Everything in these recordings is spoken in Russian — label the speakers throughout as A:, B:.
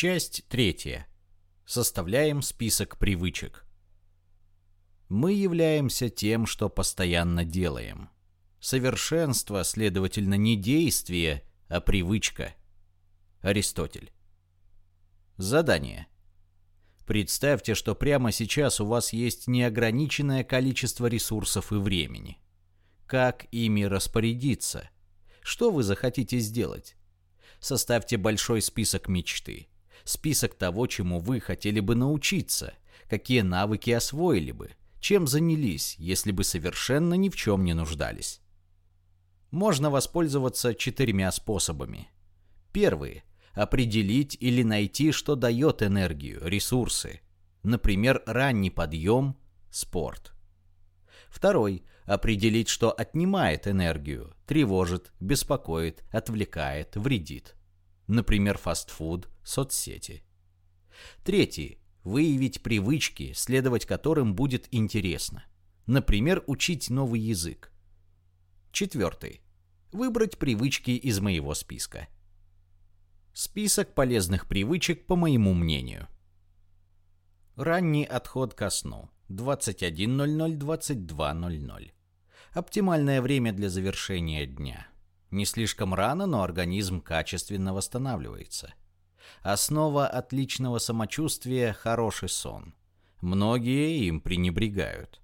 A: Часть третья. Составляем список привычек. Мы являемся тем, что постоянно делаем. Совершенство, следовательно, не действие, а привычка. Аристотель. Задание. Представьте, что прямо сейчас у вас есть неограниченное количество ресурсов и времени. Как ими распорядиться? Что вы захотите сделать? Составьте большой список мечты. Список того, чему вы хотели бы научиться, какие навыки освоили бы, чем занялись, если бы совершенно ни в чем не нуждались. Можно воспользоваться четырьмя способами. Первый определить или найти, что дает энергию, ресурсы. Например, ранний подъем, спорт. Второй – определить, что отнимает энергию, тревожит, беспокоит, отвлекает, вредит. Например, фастфуд, соцсети. Третий – выявить привычки, следовать которым будет интересно. Например, учить новый язык. Четвертый – выбрать привычки из моего списка. Список полезных привычек, по моему мнению. Ранний отход ко сну. 21.00-22.00. Оптимальное время для завершения дня. Не слишком рано, но организм качественно восстанавливается. Основа отличного самочувствия – хороший сон. Многие им пренебрегают.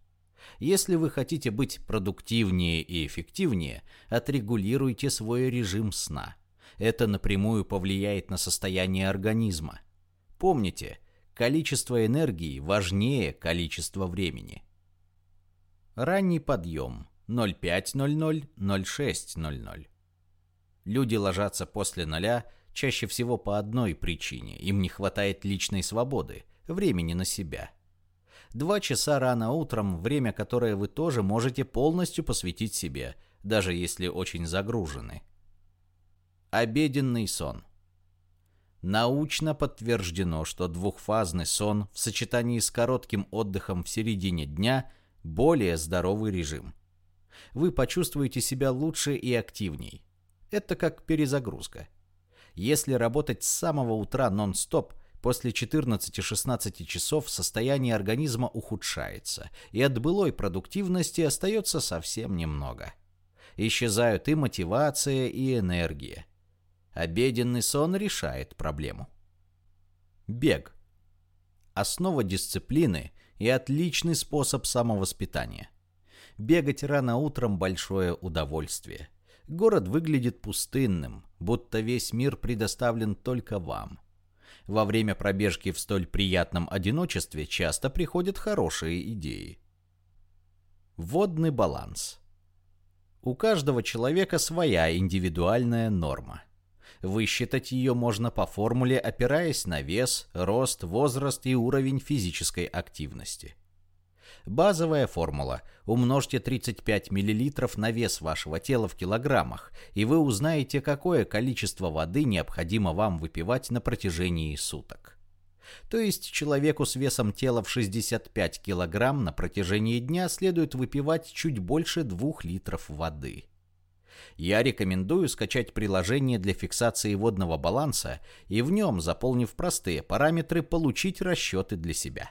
A: Если вы хотите быть продуктивнее и эффективнее, отрегулируйте свой режим сна – это напрямую повлияет на состояние организма. Помните, количество энергии важнее количества времени. Ранний подъем 05.00-06.00. Люди ложатся после ноля чаще всего по одной причине. Им не хватает личной свободы, времени на себя. Два часа рано утром – время, которое вы тоже можете полностью посвятить себе, даже если очень загружены – Обеденный сон. Научно подтверждено, что двухфазный сон в сочетании с коротким отдыхом в середине дня – более здоровый режим. Вы почувствуете себя лучше и активней. Это как перезагрузка. Если работать с самого утра нон-стоп, после 14-16 часов состояние организма ухудшается, и от былой продуктивности остается совсем немного. Исчезают и мотивация, и энергия. Обеденный сон решает проблему. Бег. Основа дисциплины и отличный способ самовоспитания. Бегать рано утром – большое удовольствие. Город выглядит пустынным, будто весь мир предоставлен только вам. Во время пробежки в столь приятном одиночестве часто приходят хорошие идеи. Водный баланс. У каждого человека своя индивидуальная норма – Высчитать ее можно по формуле, опираясь на вес, рост, возраст и уровень физической активности. Базовая формула. Умножьте 35 мл на вес вашего тела в килограммах, и вы узнаете, какое количество воды необходимо вам выпивать на протяжении суток. То есть человеку с весом тела в 65 килограмм на протяжении дня следует выпивать чуть больше 2 литров воды я рекомендую скачать приложение для фиксации водного баланса и в нем, заполнив простые параметры, получить расчеты для себя.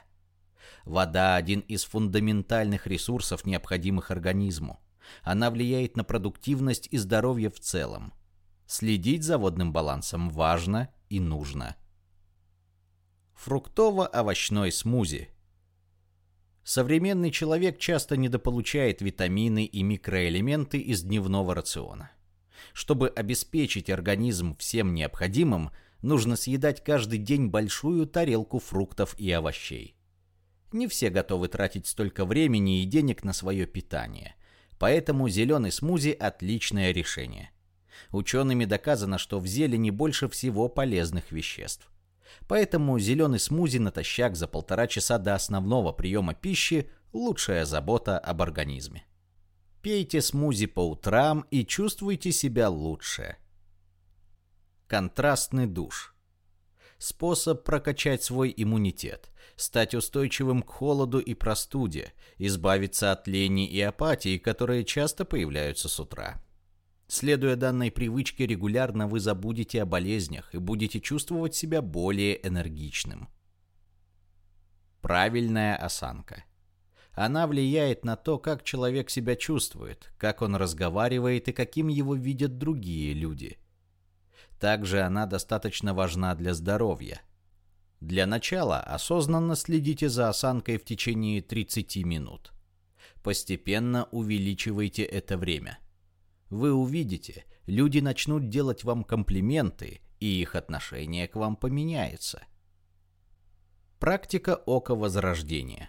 A: Вода – один из фундаментальных ресурсов, необходимых организму. Она влияет на продуктивность и здоровье в целом. Следить за водным балансом важно и нужно. Фруктово-овощной смузи – Современный человек часто недополучает витамины и микроэлементы из дневного рациона. Чтобы обеспечить организм всем необходимым, нужно съедать каждый день большую тарелку фруктов и овощей. Не все готовы тратить столько времени и денег на свое питание, поэтому зеленый смузи – отличное решение. Учеными доказано, что в зелени больше всего полезных веществ. Поэтому зеленый смузи натощак за полтора часа до основного приема пищи – лучшая забота об организме. Пейте смузи по утрам и чувствуйте себя лучше. Контрастный душ. Способ прокачать свой иммунитет, стать устойчивым к холоду и простуде, избавиться от лени и апатии, которые часто появляются с утра. Следуя данной привычке, регулярно вы забудете о болезнях и будете чувствовать себя более энергичным. Правильная осанка. Она влияет на то, как человек себя чувствует, как он разговаривает и каким его видят другие люди. Также она достаточно важна для здоровья. Для начала осознанно следите за осанкой в течение 30 минут. Постепенно увеличивайте это время. Вы увидите, люди начнут делать вам комплименты, и их отношение к вам поменяется. Практика ока возрождения.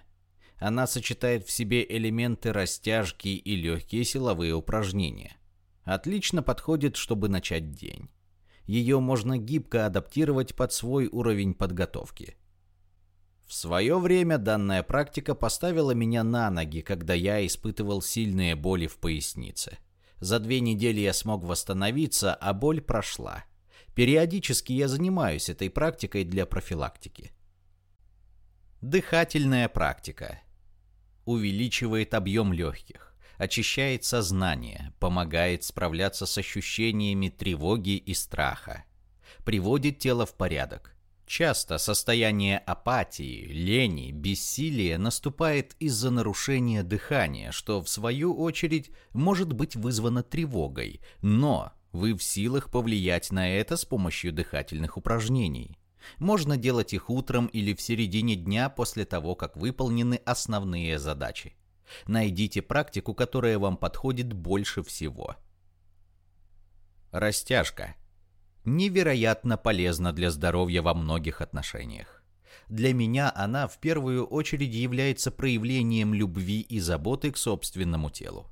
A: Она сочетает в себе элементы растяжки и легкие силовые упражнения. Отлично подходит, чтобы начать день. Ее можно гибко адаптировать под свой уровень подготовки. В свое время данная практика поставила меня на ноги, когда я испытывал сильные боли в пояснице. За две недели я смог восстановиться, а боль прошла. Периодически я занимаюсь этой практикой для профилактики. Дыхательная практика. Увеличивает объем легких, очищает сознание, помогает справляться с ощущениями тревоги и страха. Приводит тело в порядок. Часто состояние апатии, лени, бессилия наступает из-за нарушения дыхания, что в свою очередь может быть вызвано тревогой, но вы в силах повлиять на это с помощью дыхательных упражнений. Можно делать их утром или в середине дня после того, как выполнены основные задачи. Найдите практику, которая вам подходит больше всего. Растяжка. Невероятно полезна для здоровья во многих отношениях. Для меня она в первую очередь является проявлением любви и заботы к собственному телу.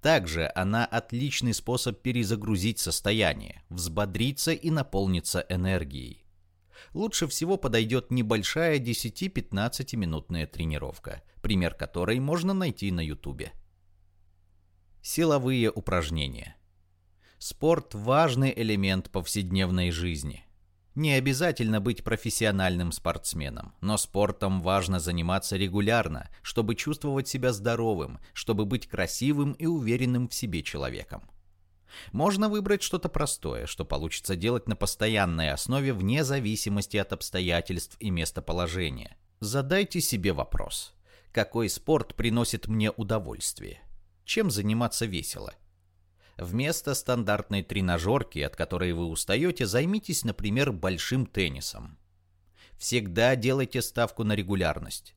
A: Также она отличный способ перезагрузить состояние, взбодриться и наполниться энергией лучше всего подойдет небольшая 10-15 минутная тренировка, пример которой можно найти на ютубе. Силовые упражнения. Спорт – важный элемент повседневной жизни. Не обязательно быть профессиональным спортсменом, но спортом важно заниматься регулярно, чтобы чувствовать себя здоровым, чтобы быть красивым и уверенным в себе человеком. Можно выбрать что-то простое, что получится делать на постоянной основе вне зависимости от обстоятельств и местоположения. Задайте себе вопрос. Какой спорт приносит мне удовольствие? Чем заниматься весело? Вместо стандартной тренажерки, от которой вы устаете, займитесь, например, большим теннисом. Всегда делайте ставку на регулярность.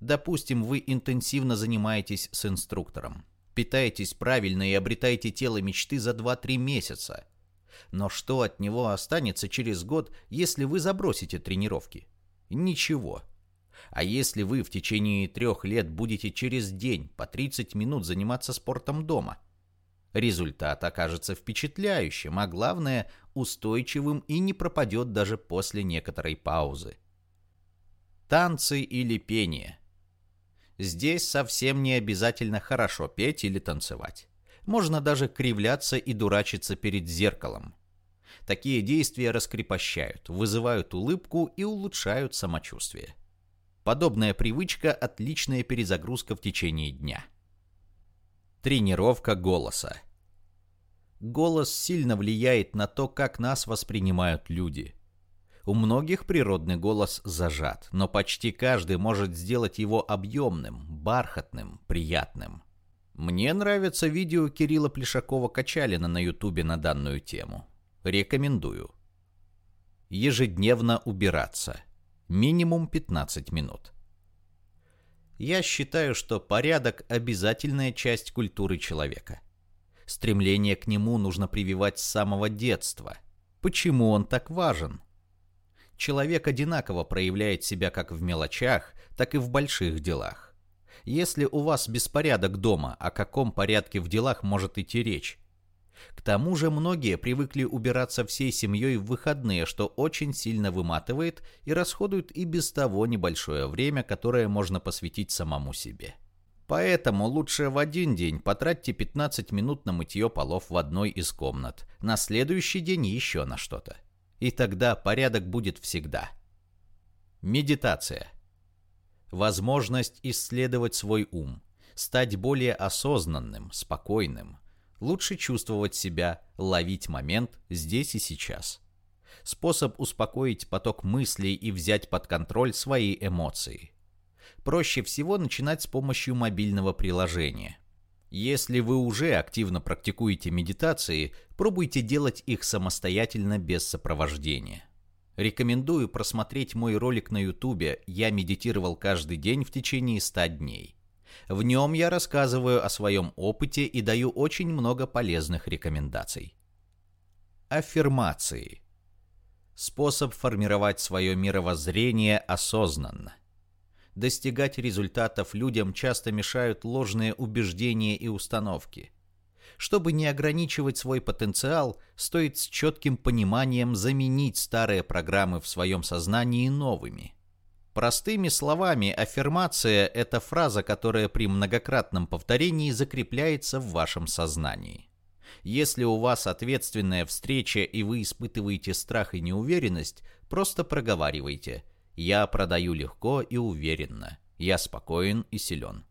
A: Допустим, вы интенсивно занимаетесь с инструктором. Питаетесь правильно и обретаете тело мечты за 2-3 месяца. Но что от него останется через год, если вы забросите тренировки? Ничего. А если вы в течение трех лет будете через день по 30 минут заниматься спортом дома? Результат окажется впечатляющим, а главное – устойчивым и не пропадет даже после некоторой паузы. Танцы или пение – Здесь совсем не обязательно хорошо петь или танцевать. Можно даже кривляться и дурачиться перед зеркалом. Такие действия раскрепощают, вызывают улыбку и улучшают самочувствие. Подобная привычка – отличная перезагрузка в течение дня. Тренировка голоса. Голос сильно влияет на то, как нас воспринимают люди – у многих природный голос зажат, но почти каждый может сделать его объемным, бархатным, приятным. Мне нравится видео Кирилла Плешакова-Качалина на ютубе на данную тему. Рекомендую. Ежедневно убираться. Минимум 15 минут. Я считаю, что порядок – обязательная часть культуры человека. Стремление к нему нужно прививать с самого детства. Почему он так важен? Человек одинаково проявляет себя как в мелочах, так и в больших делах. Если у вас беспорядок дома, о каком порядке в делах может идти речь? К тому же многие привыкли убираться всей семьей в выходные, что очень сильно выматывает и расходует и без того небольшое время, которое можно посвятить самому себе. Поэтому лучше в один день потратьте 15 минут на мытье полов в одной из комнат, на следующий день еще на что-то и тогда порядок будет всегда. Медитация. Возможность исследовать свой ум, стать более осознанным, спокойным. Лучше чувствовать себя, ловить момент здесь и сейчас. Способ успокоить поток мыслей и взять под контроль свои эмоции. Проще всего начинать с помощью мобильного приложения. Если вы уже активно практикуете медитации, пробуйте делать их самостоятельно без сопровождения. Рекомендую просмотреть мой ролик на ютубе «Я медитировал каждый день в течение 100 дней». В нем я рассказываю о своем опыте и даю очень много полезных рекомендаций. Аффирмации. Способ формировать свое мировоззрение осознанно. Достигать результатов людям часто мешают ложные убеждения и установки. Чтобы не ограничивать свой потенциал, стоит с четким пониманием заменить старые программы в своем сознании новыми – Простыми словами, аффирмация – это фраза, которая при многократном повторении закрепляется в вашем сознании. Если у вас ответственная встреча и вы испытываете страх и неуверенность, просто проговаривайте «Я продаю легко и уверенно», «Я спокоен и силен».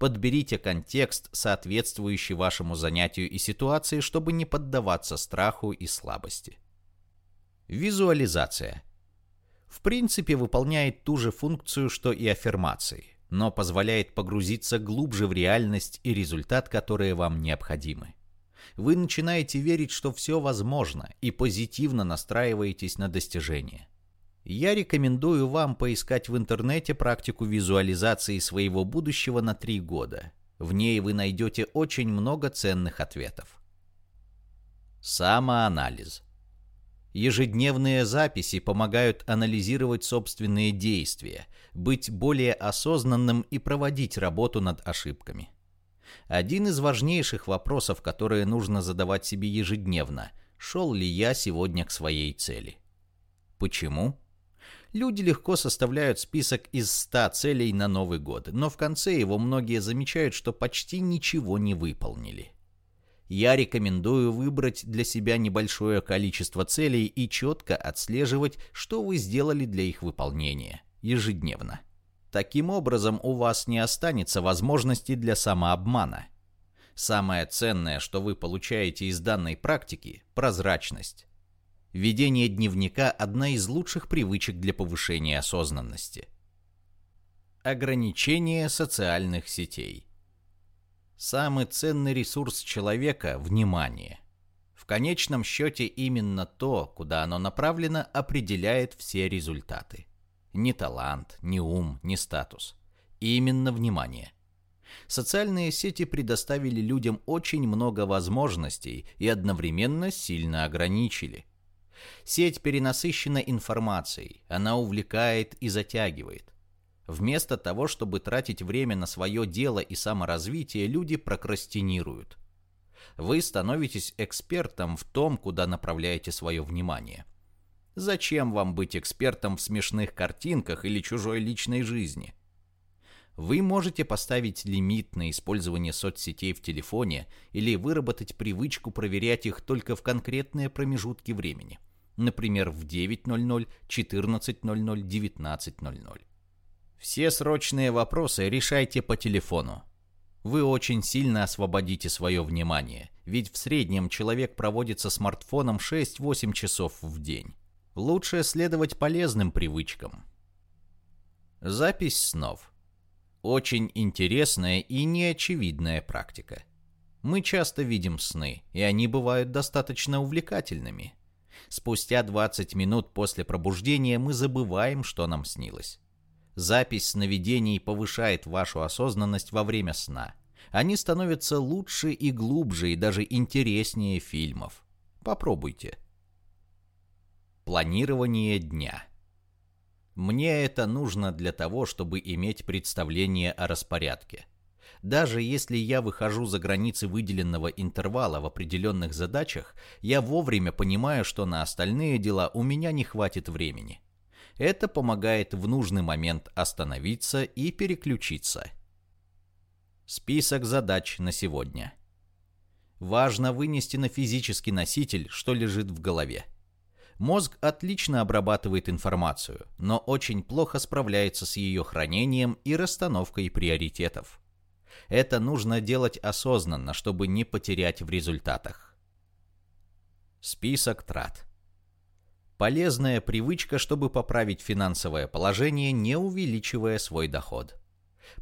A: Подберите контекст, соответствующий вашему занятию и ситуации, чтобы не поддаваться страху и слабости. Визуализация – в принципе выполняет ту же функцию, что и аффирмации, но позволяет погрузиться глубже в реальность и результат, которые вам необходимы. Вы начинаете верить, что все возможно, и позитивно настраиваетесь на достижение. Я рекомендую вам поискать в интернете практику визуализации своего будущего на три года. В ней вы найдете очень много ценных ответов. Самоанализ – Ежедневные записи помогают анализировать собственные действия, быть более осознанным и проводить работу над ошибками. Один из важнейших вопросов, которые нужно задавать себе ежедневно – шел ли я сегодня к своей цели? Почему? Люди легко составляют список из 100 целей на Новый год, но в конце его многие замечают, что почти ничего не выполнили я рекомендую выбрать для себя небольшое количество целей и четко отслеживать, что вы сделали для их выполнения ежедневно. Таким образом, у вас не останется возможности для самообмана. Самое ценное, что вы получаете из данной практики – прозрачность. Ведение дневника – одна из лучших привычек для повышения осознанности. Ограничение социальных сетей – Самый ценный ресурс человека – внимание. В конечном счете именно то, куда оно направлено, определяет все результаты. Не талант, не ум, не статус. Именно внимание. Социальные сети предоставили людям очень много возможностей и одновременно сильно ограничили. Сеть перенасыщена информацией, она увлекает и затягивает. Вместо того, чтобы тратить время на свое дело и саморазвитие, люди прокрастинируют. Вы становитесь экспертом в том, куда направляете свое внимание. Зачем вам быть экспертом в смешных картинках или чужой личной жизни? Вы можете поставить лимит на использование соцсетей в телефоне или выработать привычку проверять их только в конкретные промежутки времени. Например, в 9.00, 14.00, 19.00. Все срочные вопросы решайте по телефону. Вы очень сильно освободите свое внимание, ведь в среднем человек проводит со смартфоном 6-8 часов в день. Лучше следовать полезным привычкам. Запись снов. Очень интересная и неочевидная практика. Мы часто видим сны, и они бывают достаточно увлекательными. Спустя 20 минут после пробуждения мы забываем, что нам снилось. Запись сновидений повышает вашу осознанность во время сна. Они становятся лучше и глубже и даже интереснее фильмов. Попробуйте. Планирование дня. Мне это нужно для того, чтобы иметь представление о распорядке. Даже если я выхожу за границы выделенного интервала в определенных задачах, я вовремя понимаю, что на остальные дела у меня не хватит времени. Это помогает в нужный момент остановиться и переключиться. Список задач на сегодня. Важно вынести на физический носитель, что лежит в голове. Мозг отлично обрабатывает информацию, но очень плохо справляется с ее хранением и расстановкой приоритетов. Это нужно делать осознанно, чтобы не потерять в результатах. Список трат. Полезная привычка, чтобы поправить финансовое положение, не увеличивая свой доход.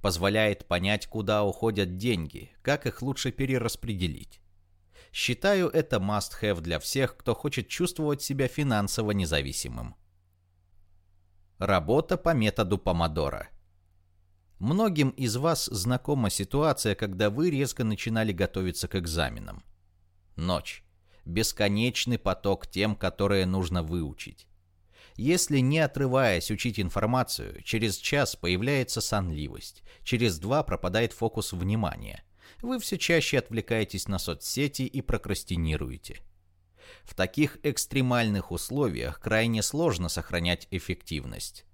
A: Позволяет понять, куда уходят деньги, как их лучше перераспределить. Считаю это must-have для всех, кто хочет чувствовать себя финансово независимым. Работа по методу Помодора. Многим из вас знакома ситуация, когда вы резко начинали готовиться к экзаменам. Ночь. Бесконечный поток тем, которые нужно выучить. Если не отрываясь учить информацию, через час появляется сонливость, через два пропадает фокус внимания. Вы все чаще отвлекаетесь на соцсети и прокрастинируете. В таких экстремальных условиях крайне сложно сохранять эффективность.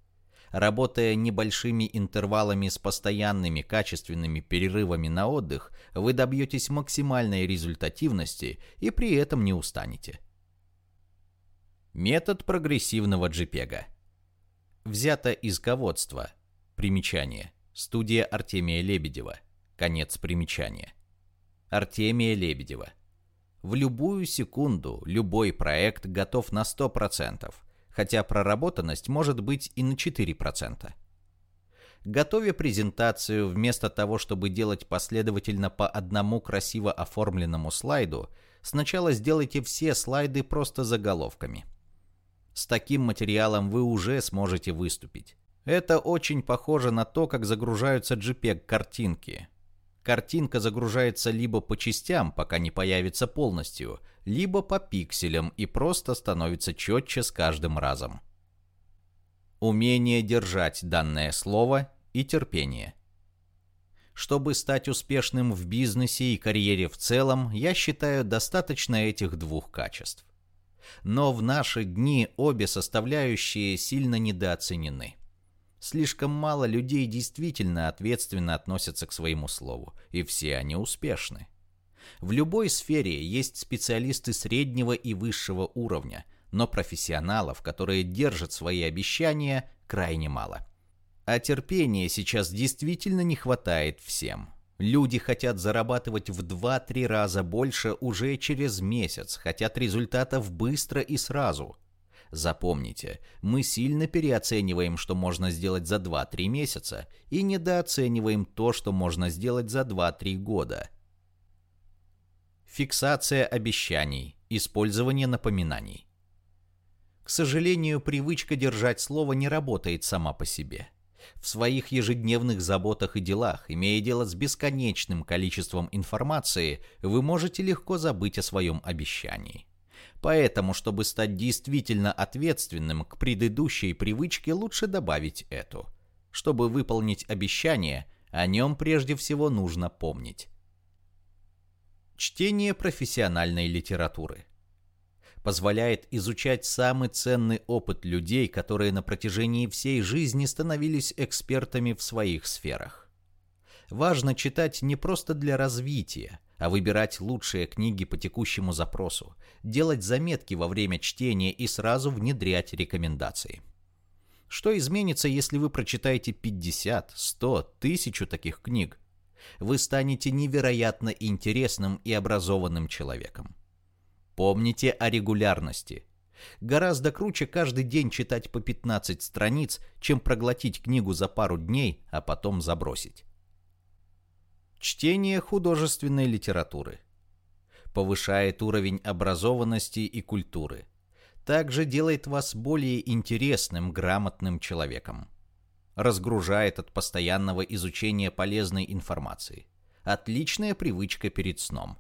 A: Работая небольшими интервалами с постоянными качественными перерывами на отдых, вы добьетесь максимальной результативности и при этом не устанете. Метод прогрессивного JPEG. Взято из ководства. Примечание. Студия Артемия Лебедева. Конец примечания. Артемия Лебедева. В любую секунду любой проект готов на 100%, хотя проработанность может быть и на 4%. Готовя презентацию, вместо того, чтобы делать последовательно по одному красиво оформленному слайду, сначала сделайте все слайды просто заголовками. С таким материалом вы уже сможете выступить. Это очень похоже на то, как загружаются JPEG-картинки. Картинка загружается либо по частям, пока не появится полностью, либо по пикселям и просто становится четче с каждым разом. Умение держать данное слово и терпение. Чтобы стать успешным в бизнесе и карьере в целом, я считаю достаточно этих двух качеств. Но в наши дни обе составляющие сильно недооценены. Слишком мало людей действительно ответственно относятся к своему слову, и все они успешны. В любой сфере есть специалисты среднего и высшего уровня, но профессионалов, которые держат свои обещания, крайне мало. А терпения сейчас действительно не хватает всем. Люди хотят зарабатывать в 2-3 раза больше уже через месяц, хотят результатов быстро и сразу – Запомните, мы сильно переоцениваем, что можно сделать за 2-3 месяца, и недооцениваем то, что можно сделать за 2-3 года. Фиксация обещаний, использование напоминаний. К сожалению, привычка держать слово не работает сама по себе. В своих ежедневных заботах и делах, имея дело с бесконечным количеством информации, вы можете легко забыть о своем обещании. Поэтому, чтобы стать действительно ответственным к предыдущей привычке, лучше добавить эту. Чтобы выполнить обещание, о нем прежде всего нужно помнить. Чтение профессиональной литературы позволяет изучать самый ценный опыт людей, которые на протяжении всей жизни становились экспертами в своих сферах. Важно читать не просто для развития, а выбирать лучшие книги по текущему запросу, делать заметки во время чтения и сразу внедрять рекомендации. Что изменится, если вы прочитаете 50, 100, 1000 таких книг? Вы станете невероятно интересным и образованным человеком. Помните о регулярности. Гораздо круче каждый день читать по 15 страниц, чем проглотить книгу за пару дней, а потом забросить. Чтение художественной литературы. Повышает уровень образованности и культуры. Также делает вас более интересным, грамотным человеком. Разгружает от постоянного изучения полезной информации. Отличная привычка перед сном.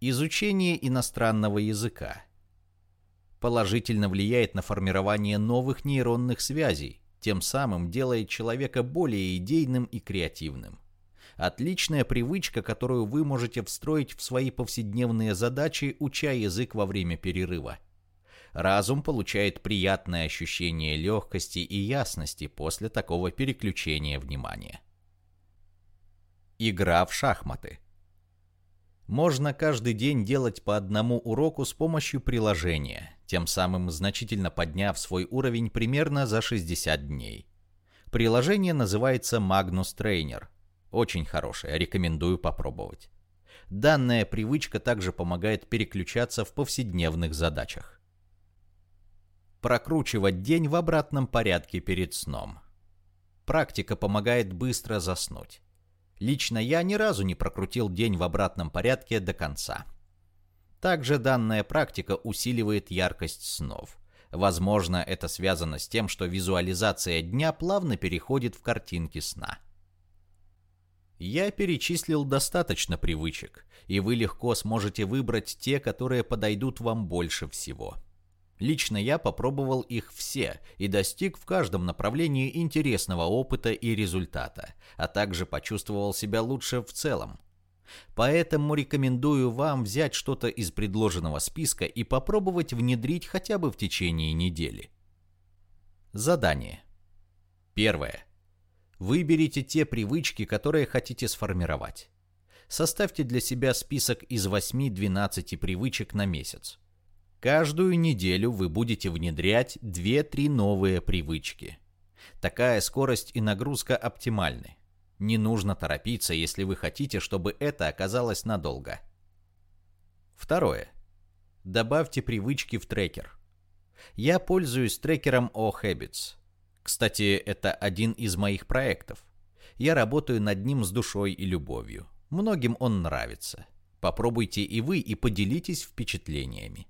A: Изучение иностранного языка. Положительно влияет на формирование новых нейронных связей, тем самым делает человека более идейным и креативным. Отличная привычка, которую вы можете встроить в свои повседневные задачи, уча язык во время перерыва. Разум получает приятное ощущение легкости и ясности после такого переключения внимания. Игра в шахматы. Можно каждый день делать по одному уроку с помощью приложения, тем самым значительно подняв свой уровень примерно за 60 дней. Приложение называется Magnus Trainer – Очень хорошая, рекомендую попробовать. Данная привычка также помогает переключаться в повседневных задачах. Прокручивать день в обратном порядке перед сном. Практика помогает быстро заснуть. Лично я ни разу не прокрутил день в обратном порядке до конца. Также данная практика усиливает яркость снов. Возможно, это связано с тем, что визуализация дня плавно переходит в картинки сна. Я перечислил достаточно привычек, и вы легко сможете выбрать те, которые подойдут вам больше всего. Лично я попробовал их все и достиг в каждом направлении интересного опыта и результата, а также почувствовал себя лучше в целом. Поэтому рекомендую вам взять что-то из предложенного списка и попробовать внедрить хотя бы в течение недели. Задание. Первое. Выберите те привычки, которые хотите сформировать. Составьте для себя список из 8-12 привычек на месяц. Каждую неделю вы будете внедрять 2-3 новые привычки. Такая скорость и нагрузка оптимальны. Не нужно торопиться, если вы хотите, чтобы это оказалось надолго. Второе. Добавьте привычки в трекер. Я пользуюсь трекером O-Habits. Кстати, это один из моих проектов. Я работаю над ним с душой и любовью. Многим он нравится. Попробуйте и вы и поделитесь впечатлениями.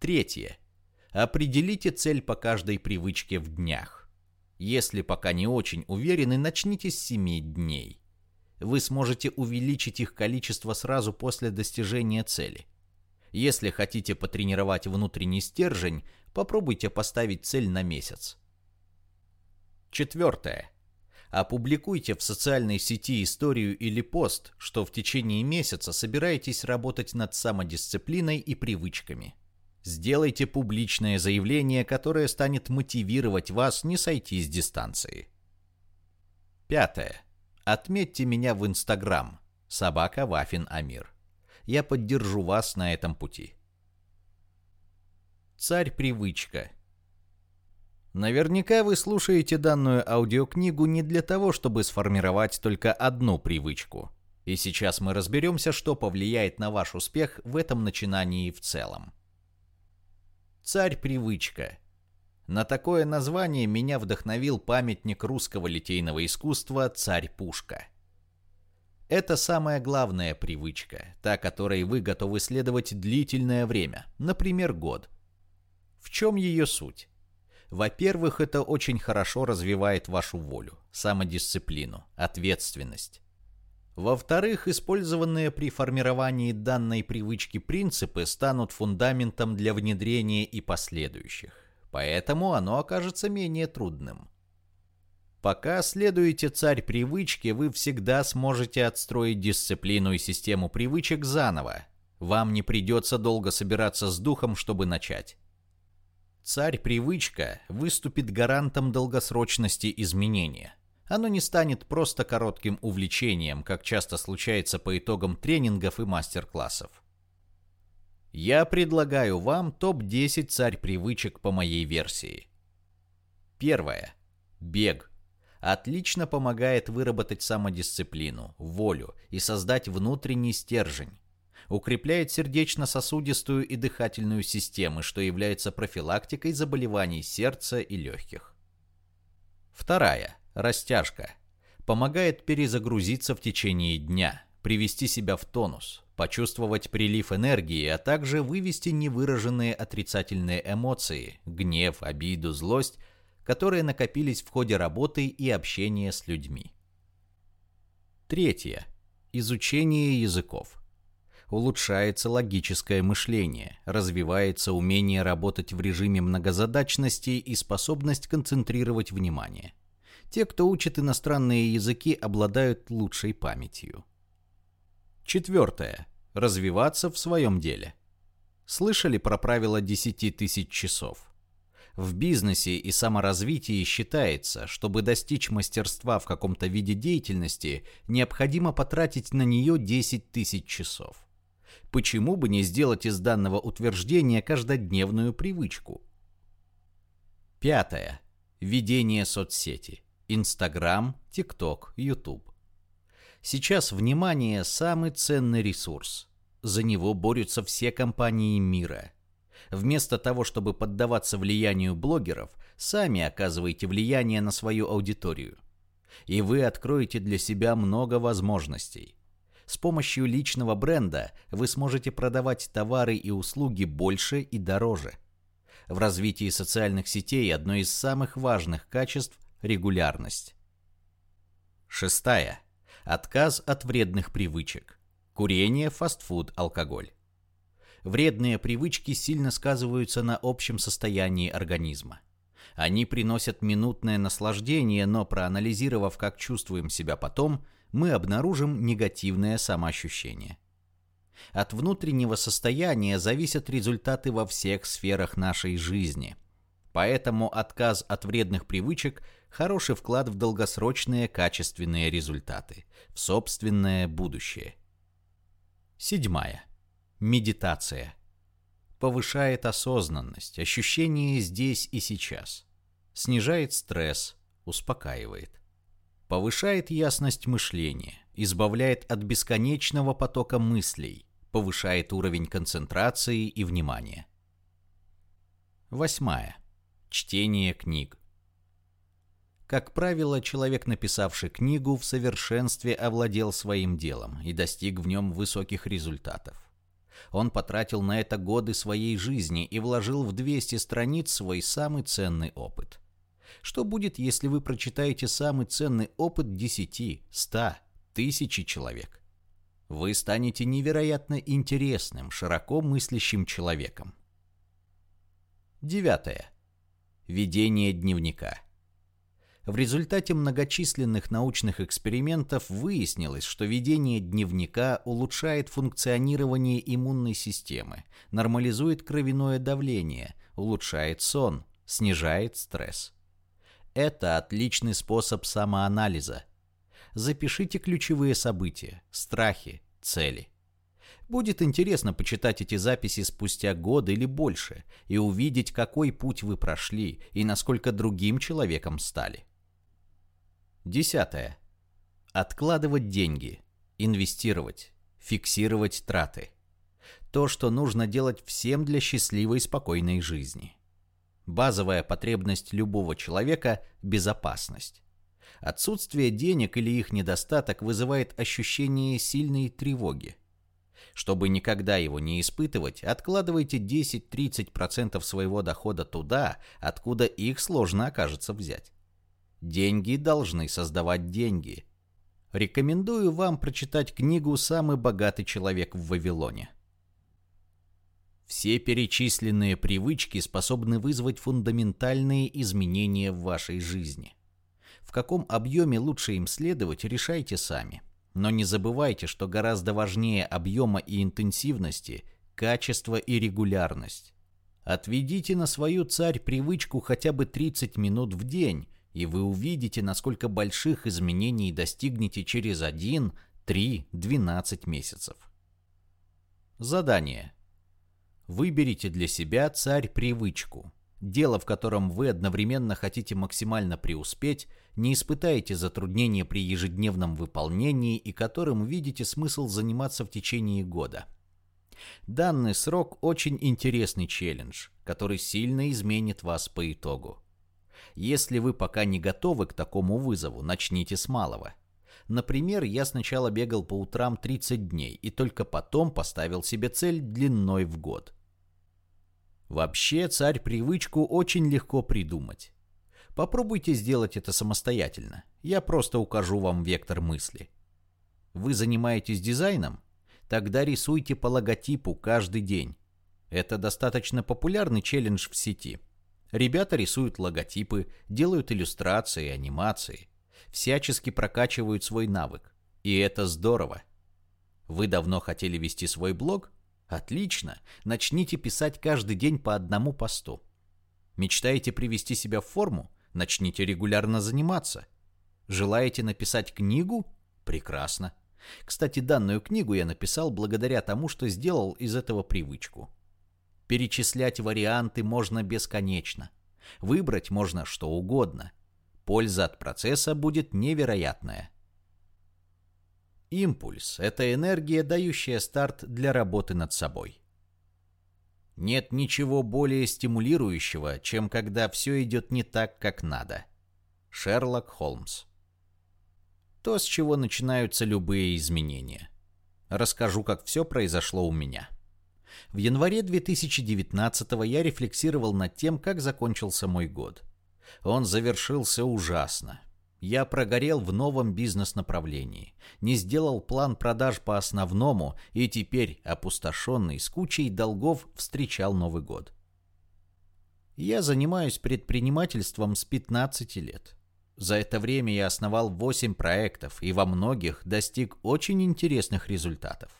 A: Третье. Определите цель по каждой привычке в днях. Если пока не очень уверены, начните с 7 дней. Вы сможете увеличить их количество сразу после достижения цели. Если хотите потренировать внутренний стержень, попробуйте поставить цель на месяц. Четвертое. Опубликуйте в социальной сети историю или пост, что в течение месяца собираетесь работать над самодисциплиной и привычками. Сделайте публичное заявление, которое станет мотивировать вас не сойти с дистанции. Пятое. Отметьте меня в Инстаграм. Собака Вафин Амир. Я поддержу вас на этом пути. Царь-привычка. Наверняка вы слушаете данную аудиокнигу не для того, чтобы сформировать только одну привычку. И сейчас мы разберемся, что повлияет на ваш успех в этом начинании в целом. Царь-привычка. На такое название меня вдохновил памятник русского литейного искусства «Царь-пушка». Это самая главная привычка, та, которой вы готовы следовать длительное время, например, год. В чем ее суть? Во-первых, это очень хорошо развивает вашу волю, самодисциплину, ответственность. Во-вторых, использованные при формировании данной привычки принципы станут фундаментом для внедрения и последующих, поэтому оно окажется менее трудным. Пока следуете царь привычки, вы всегда сможете отстроить дисциплину и систему привычек заново. Вам не придется долго собираться с духом, чтобы начать. Царь-привычка выступит гарантом долгосрочности изменения. Оно не станет просто коротким увлечением, как часто случается по итогам тренингов и мастер-классов. Я предлагаю вам топ-10 царь-привычек по моей версии. Первое. Бег. Отлично помогает выработать самодисциплину, волю и создать внутренний стержень. Укрепляет сердечно-сосудистую и дыхательную системы, что является профилактикой заболеваний сердца и легких. Вторая. Растяжка. Помогает перезагрузиться в течение дня, привести себя в тонус, почувствовать прилив энергии, а также вывести невыраженные отрицательные эмоции, гнев, обиду, злость, которые накопились в ходе работы и общения с людьми. Третье. Изучение языков. Улучшается логическое мышление, развивается умение работать в режиме многозадачности и способность концентрировать внимание. Те, кто учит иностранные языки, обладают лучшей памятью. Четвертое. Развиваться в своем деле. Слышали про правило 10 тысяч часов? В бизнесе и саморазвитии считается, чтобы достичь мастерства в каком-то виде деятельности, необходимо потратить на нее 10 тысяч часов. Почему бы не сделать из данного утверждения каждодневную привычку? Пятое. Ведение соцсети. Инстаграм, ТикТок, Ютуб. Сейчас внимание – самый ценный ресурс. За него борются все компании мира. Вместо того, чтобы поддаваться влиянию блогеров, сами оказываете влияние на свою аудиторию. И вы откроете для себя много возможностей. С помощью личного бренда вы сможете продавать товары и услуги больше и дороже. В развитии социальных сетей одно из самых важных качеств – регулярность. Шестая. Отказ от вредных привычек. Курение, фастфуд, алкоголь. Вредные привычки сильно сказываются на общем состоянии организма. Они приносят минутное наслаждение, но проанализировав, как чувствуем себя потом, мы обнаружим негативное самоощущение. От внутреннего состояния зависят результаты во всех сферах нашей жизни. Поэтому отказ от вредных привычек хороший вклад в долгосрочные качественные результаты, в собственное будущее. Седьмая. Медитация. Повышает осознанность, ощущение здесь и сейчас. Снижает стресс, успокаивает. Повышает ясность мышления, избавляет от бесконечного потока мыслей, повышает уровень концентрации и внимания. Восьмая. Чтение книг. Как правило, человек, написавший книгу, в совершенстве овладел своим делом и достиг в нем высоких результатов. Он потратил на это годы своей жизни и вложил в 200 страниц свой самый ценный опыт. Что будет, если вы прочитаете самый ценный опыт 10, 100, тысячи человек? Вы станете невероятно интересным, широко мыслящим человеком. Девятое. Ведение дневника. В результате многочисленных научных экспериментов выяснилось, что ведение дневника улучшает функционирование иммунной системы, нормализует кровяное давление, улучшает сон, снижает стресс. Это отличный способ самоанализа. Запишите ключевые события, страхи, цели. Будет интересно почитать эти записи спустя год или больше и увидеть, какой путь вы прошли и насколько другим человеком стали. Десятое. Откладывать деньги, инвестировать, фиксировать траты. То, что нужно делать всем для счастливой и спокойной жизни. Базовая потребность любого человека – безопасность. Отсутствие денег или их недостаток вызывает ощущение сильной тревоги. Чтобы никогда его не испытывать, откладывайте 10-30% своего дохода туда, откуда их сложно окажется взять. Деньги должны создавать деньги. Рекомендую вам прочитать книгу «Самый богатый человек в Вавилоне». Все перечисленные привычки способны вызвать фундаментальные изменения в вашей жизни. В каком объеме лучше им следовать, решайте сами. Но не забывайте, что гораздо важнее объема и интенсивности – качество и регулярность. Отведите на свою царь привычку хотя бы 30 минут в день, и вы увидите, насколько больших изменений достигнете через 1, 3, 12 месяцев. Задание. Выберите для себя царь-привычку. Дело, в котором вы одновременно хотите максимально преуспеть, не испытаете затруднения при ежедневном выполнении и которым видите смысл заниматься в течение года. Данный срок очень интересный челлендж, который сильно изменит вас по итогу. Если вы пока не готовы к такому вызову, начните с малого. Например, я сначала бегал по утрам 30 дней и только потом поставил себе цель длиной в год. Вообще, царь привычку очень легко придумать. Попробуйте сделать это самостоятельно. Я просто укажу вам вектор мысли. Вы занимаетесь дизайном? Тогда рисуйте по логотипу каждый день. Это достаточно популярный челлендж в сети – Ребята рисуют логотипы, делают иллюстрации, анимации. Всячески прокачивают свой навык. И это здорово. Вы давно хотели вести свой блог? Отлично. Начните писать каждый день по одному посту. Мечтаете привести себя в форму? Начните регулярно заниматься. Желаете написать книгу? Прекрасно. Кстати, данную книгу я написал благодаря тому, что сделал из этого привычку. Перечислять варианты можно бесконечно. Выбрать можно что угодно. Польза от процесса будет невероятная. Импульс – это энергия, дающая старт для работы над собой. Нет ничего более стимулирующего, чем когда все идет не так, как надо. Шерлок Холмс. То, с чего начинаются любые изменения. Расскажу, как все произошло у меня. В январе 2019 я рефлексировал над тем, как закончился мой год. Он завершился ужасно. Я прогорел в новом бизнес-направлении, не сделал план продаж по основному и теперь, опустошенный, с кучей долгов, встречал Новый год. Я занимаюсь предпринимательством с 15 лет. За это время я основал 8 проектов и во многих достиг очень интересных результатов.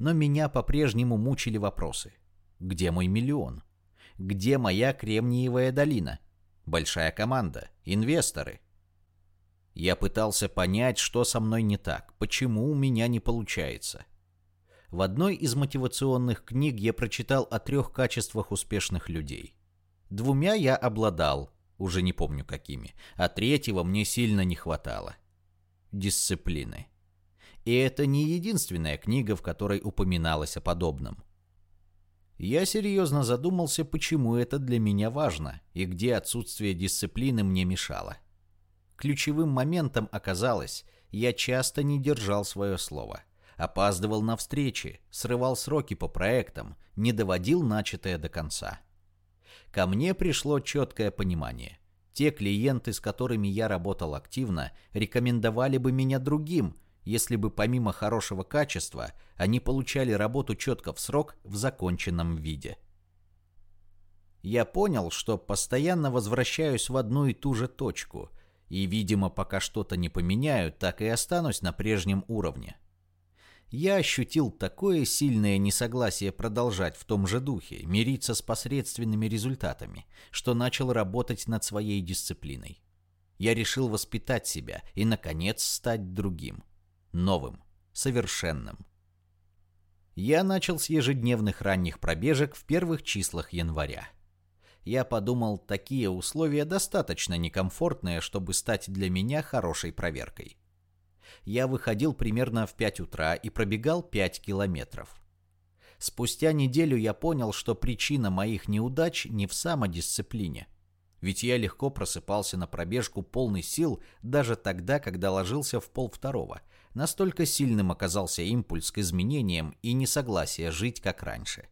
A: Но меня по-прежнему мучили вопросы. Где мой миллион? Где моя Кремниевая долина? Большая команда, инвесторы – я пытался понять, что со мной не так, почему у меня не получается. В одной из мотивационных книг я прочитал о трех качествах успешных людей. Двумя я обладал, уже не помню какими, а третьего мне сильно не хватало. Дисциплины. И это не единственная книга, в которой упоминалось о подобном. Я серьезно задумался, почему это для меня важно и где отсутствие дисциплины мне мешало. Ключевым моментом оказалось, я часто не держал свое слово. Опаздывал на встречи, срывал сроки по проектам, не доводил начатое до конца. Ко мне пришло четкое понимание. Те клиенты, с которыми я работал активно, рекомендовали бы меня другим, если бы помимо хорошего качества они получали работу четко в срок в законченном виде. Я понял, что постоянно возвращаюсь в одну и ту же точку, и, видимо, пока что-то не поменяю, так и останусь на прежнем уровне. Я ощутил такое сильное несогласие продолжать в том же духе, мириться с посредственными результатами, что начал работать над своей дисциплиной. Я решил воспитать себя и, наконец, стать другим. Новым. Совершенным. Я начал с ежедневных ранних пробежек в первых числах января я подумал, такие условия достаточно некомфортные, чтобы стать для меня хорошей проверкой. Я выходил примерно в 5 утра и пробегал 5 километров. Спустя неделю я понял, что причина моих неудач не в самодисциплине. Ведь я легко просыпался на пробежку полный сил даже тогда, когда ложился в пол второго. Настолько сильным оказался импульс к изменениям и несогласие жить как раньше.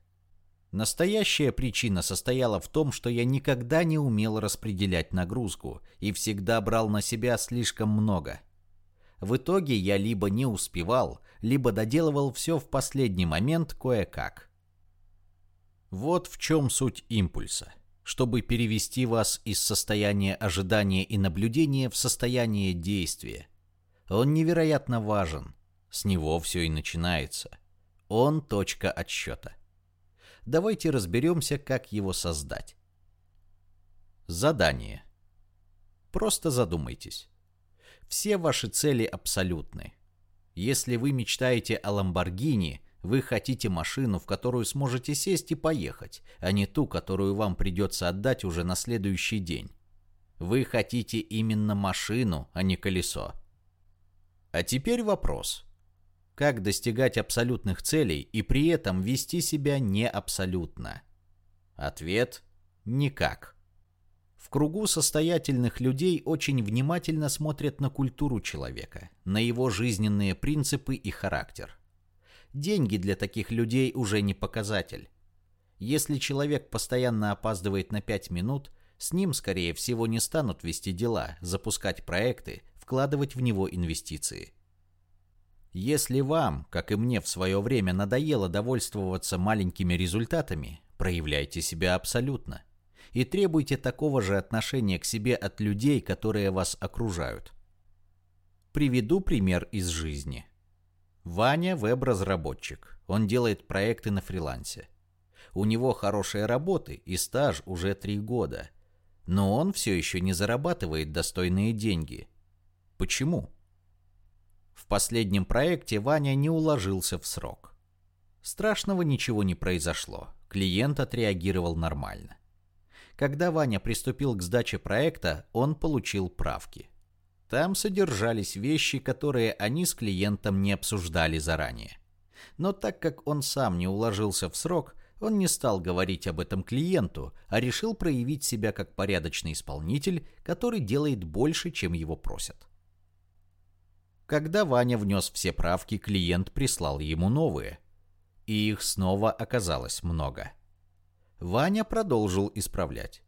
A: Настоящая причина состояла в том, что я никогда не умел распределять нагрузку и всегда брал на себя слишком много. В итоге я либо не успевал, либо доделывал все в последний момент кое-как. Вот в чем суть импульса. Чтобы перевести вас из состояния ожидания и наблюдения в состояние действия. Он невероятно важен. С него все и начинается. Он точка отсчета давайте разберемся, как его создать. Задание. Просто задумайтесь. Все ваши цели абсолютны. Если вы мечтаете о Ламборгини, вы хотите машину, в которую сможете сесть и поехать, а не ту, которую вам придется отдать уже на следующий день. Вы хотите именно машину, а не колесо. А теперь вопрос. Как достигать абсолютных целей и при этом вести себя не абсолютно? Ответ – никак. В кругу состоятельных людей очень внимательно смотрят на культуру человека, на его жизненные принципы и характер. Деньги для таких людей уже не показатель. Если человек постоянно опаздывает на 5 минут, с ним, скорее всего, не станут вести дела, запускать проекты, вкладывать в него инвестиции. Если вам, как и мне в свое время, надоело довольствоваться маленькими результатами, проявляйте себя абсолютно. И требуйте такого же отношения к себе от людей, которые вас окружают. Приведу пример из жизни. Ваня – веб-разработчик. Он делает проекты на фрилансе. У него хорошие работы и стаж уже три года. Но он все еще не зарабатывает достойные деньги. Почему? В последнем проекте Ваня не уложился в срок. Страшного ничего не произошло. Клиент отреагировал нормально. Когда Ваня приступил к сдаче проекта, он получил правки. Там содержались вещи, которые они с клиентом не обсуждали заранее. Но так как он сам не уложился в срок, он не стал говорить об этом клиенту, а решил проявить себя как порядочный исполнитель, который делает больше, чем его просят. Когда Ваня внес все правки, клиент прислал ему новые. И их снова оказалось много. Ваня продолжил исправлять.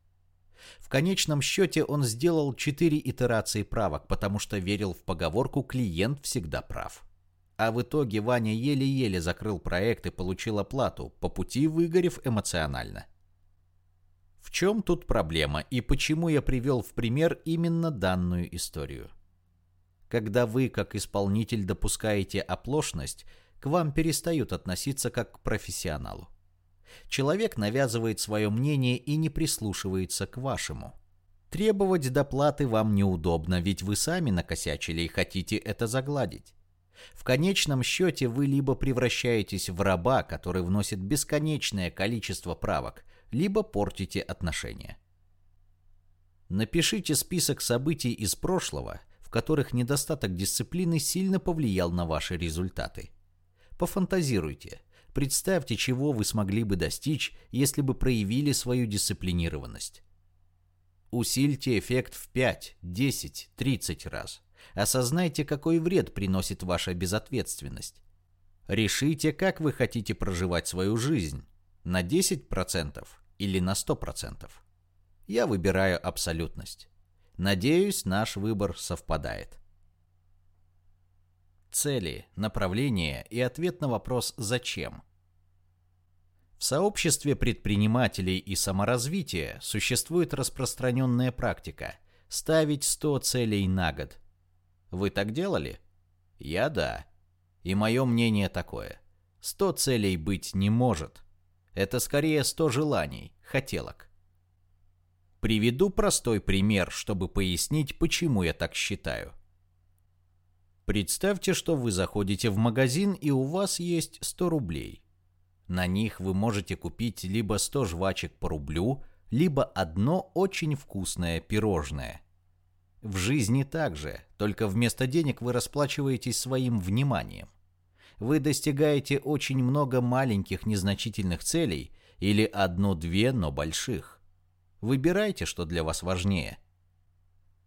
A: В конечном счете он сделал четыре итерации правок, потому что верил в поговорку «клиент всегда прав». А в итоге Ваня еле-еле закрыл проект и получил оплату, по пути выгорев эмоционально. В чем тут проблема и почему я привел в пример именно данную историю? Когда вы, как исполнитель, допускаете оплошность, к вам перестают относиться как к профессионалу. Человек навязывает свое мнение и не прислушивается к вашему. Требовать доплаты вам неудобно, ведь вы сами накосячили и хотите это загладить. В конечном счете вы либо превращаетесь в раба, который вносит бесконечное количество правок, либо портите отношения. Напишите список событий из прошлого, в которых недостаток дисциплины сильно повлиял на ваши результаты. Пофантазируйте. Представьте, чего вы смогли бы достичь, если бы проявили свою дисциплинированность. Усильте эффект в 5, 10, 30 раз. Осознайте, какой вред приносит ваша безответственность. Решите, как вы хотите проживать свою жизнь. На 10% или на 100%. Я выбираю абсолютность. Надеюсь, наш выбор совпадает. Цели, направление и ответ на вопрос «Зачем?». В сообществе предпринимателей и саморазвития существует распространенная практика – ставить 100 целей на год. Вы так делали? Я – да. И мое мнение такое. 100 целей быть не может. Это скорее 100 желаний, хотелок. Приведу простой пример, чтобы пояснить, почему я так считаю. Представьте, что вы заходите в магазин и у вас есть 100 рублей. На них вы можете купить либо 100 жвачек по рублю, либо одно очень вкусное пирожное. В жизни также, только вместо денег вы расплачиваетесь своим вниманием. Вы достигаете очень много маленьких незначительных целей или одну-две, но больших. Выбирайте, что для вас важнее.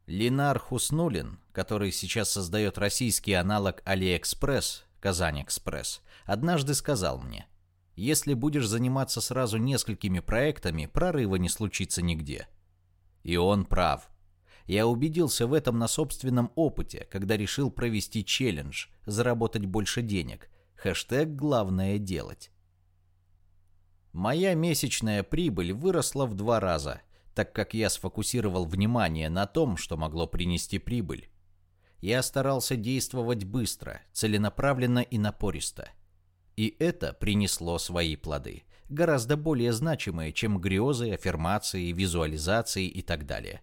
A: Линар Хуснулин, который сейчас создает российский аналог AliExpress, Казань-Экспресс, однажды сказал мне, если будешь заниматься сразу несколькими проектами, прорыва не случится нигде. И он прав. Я убедился в этом на собственном опыте, когда решил провести челлендж, заработать больше денег. Хэштег «Главное делать». Моя месячная прибыль выросла в два раза, так как я сфокусировал внимание на том, что могло принести прибыль. Я старался действовать быстро, целенаправленно и напористо. И это принесло свои плоды, гораздо более значимые, чем грезы, аффирмации, визуализации и так далее.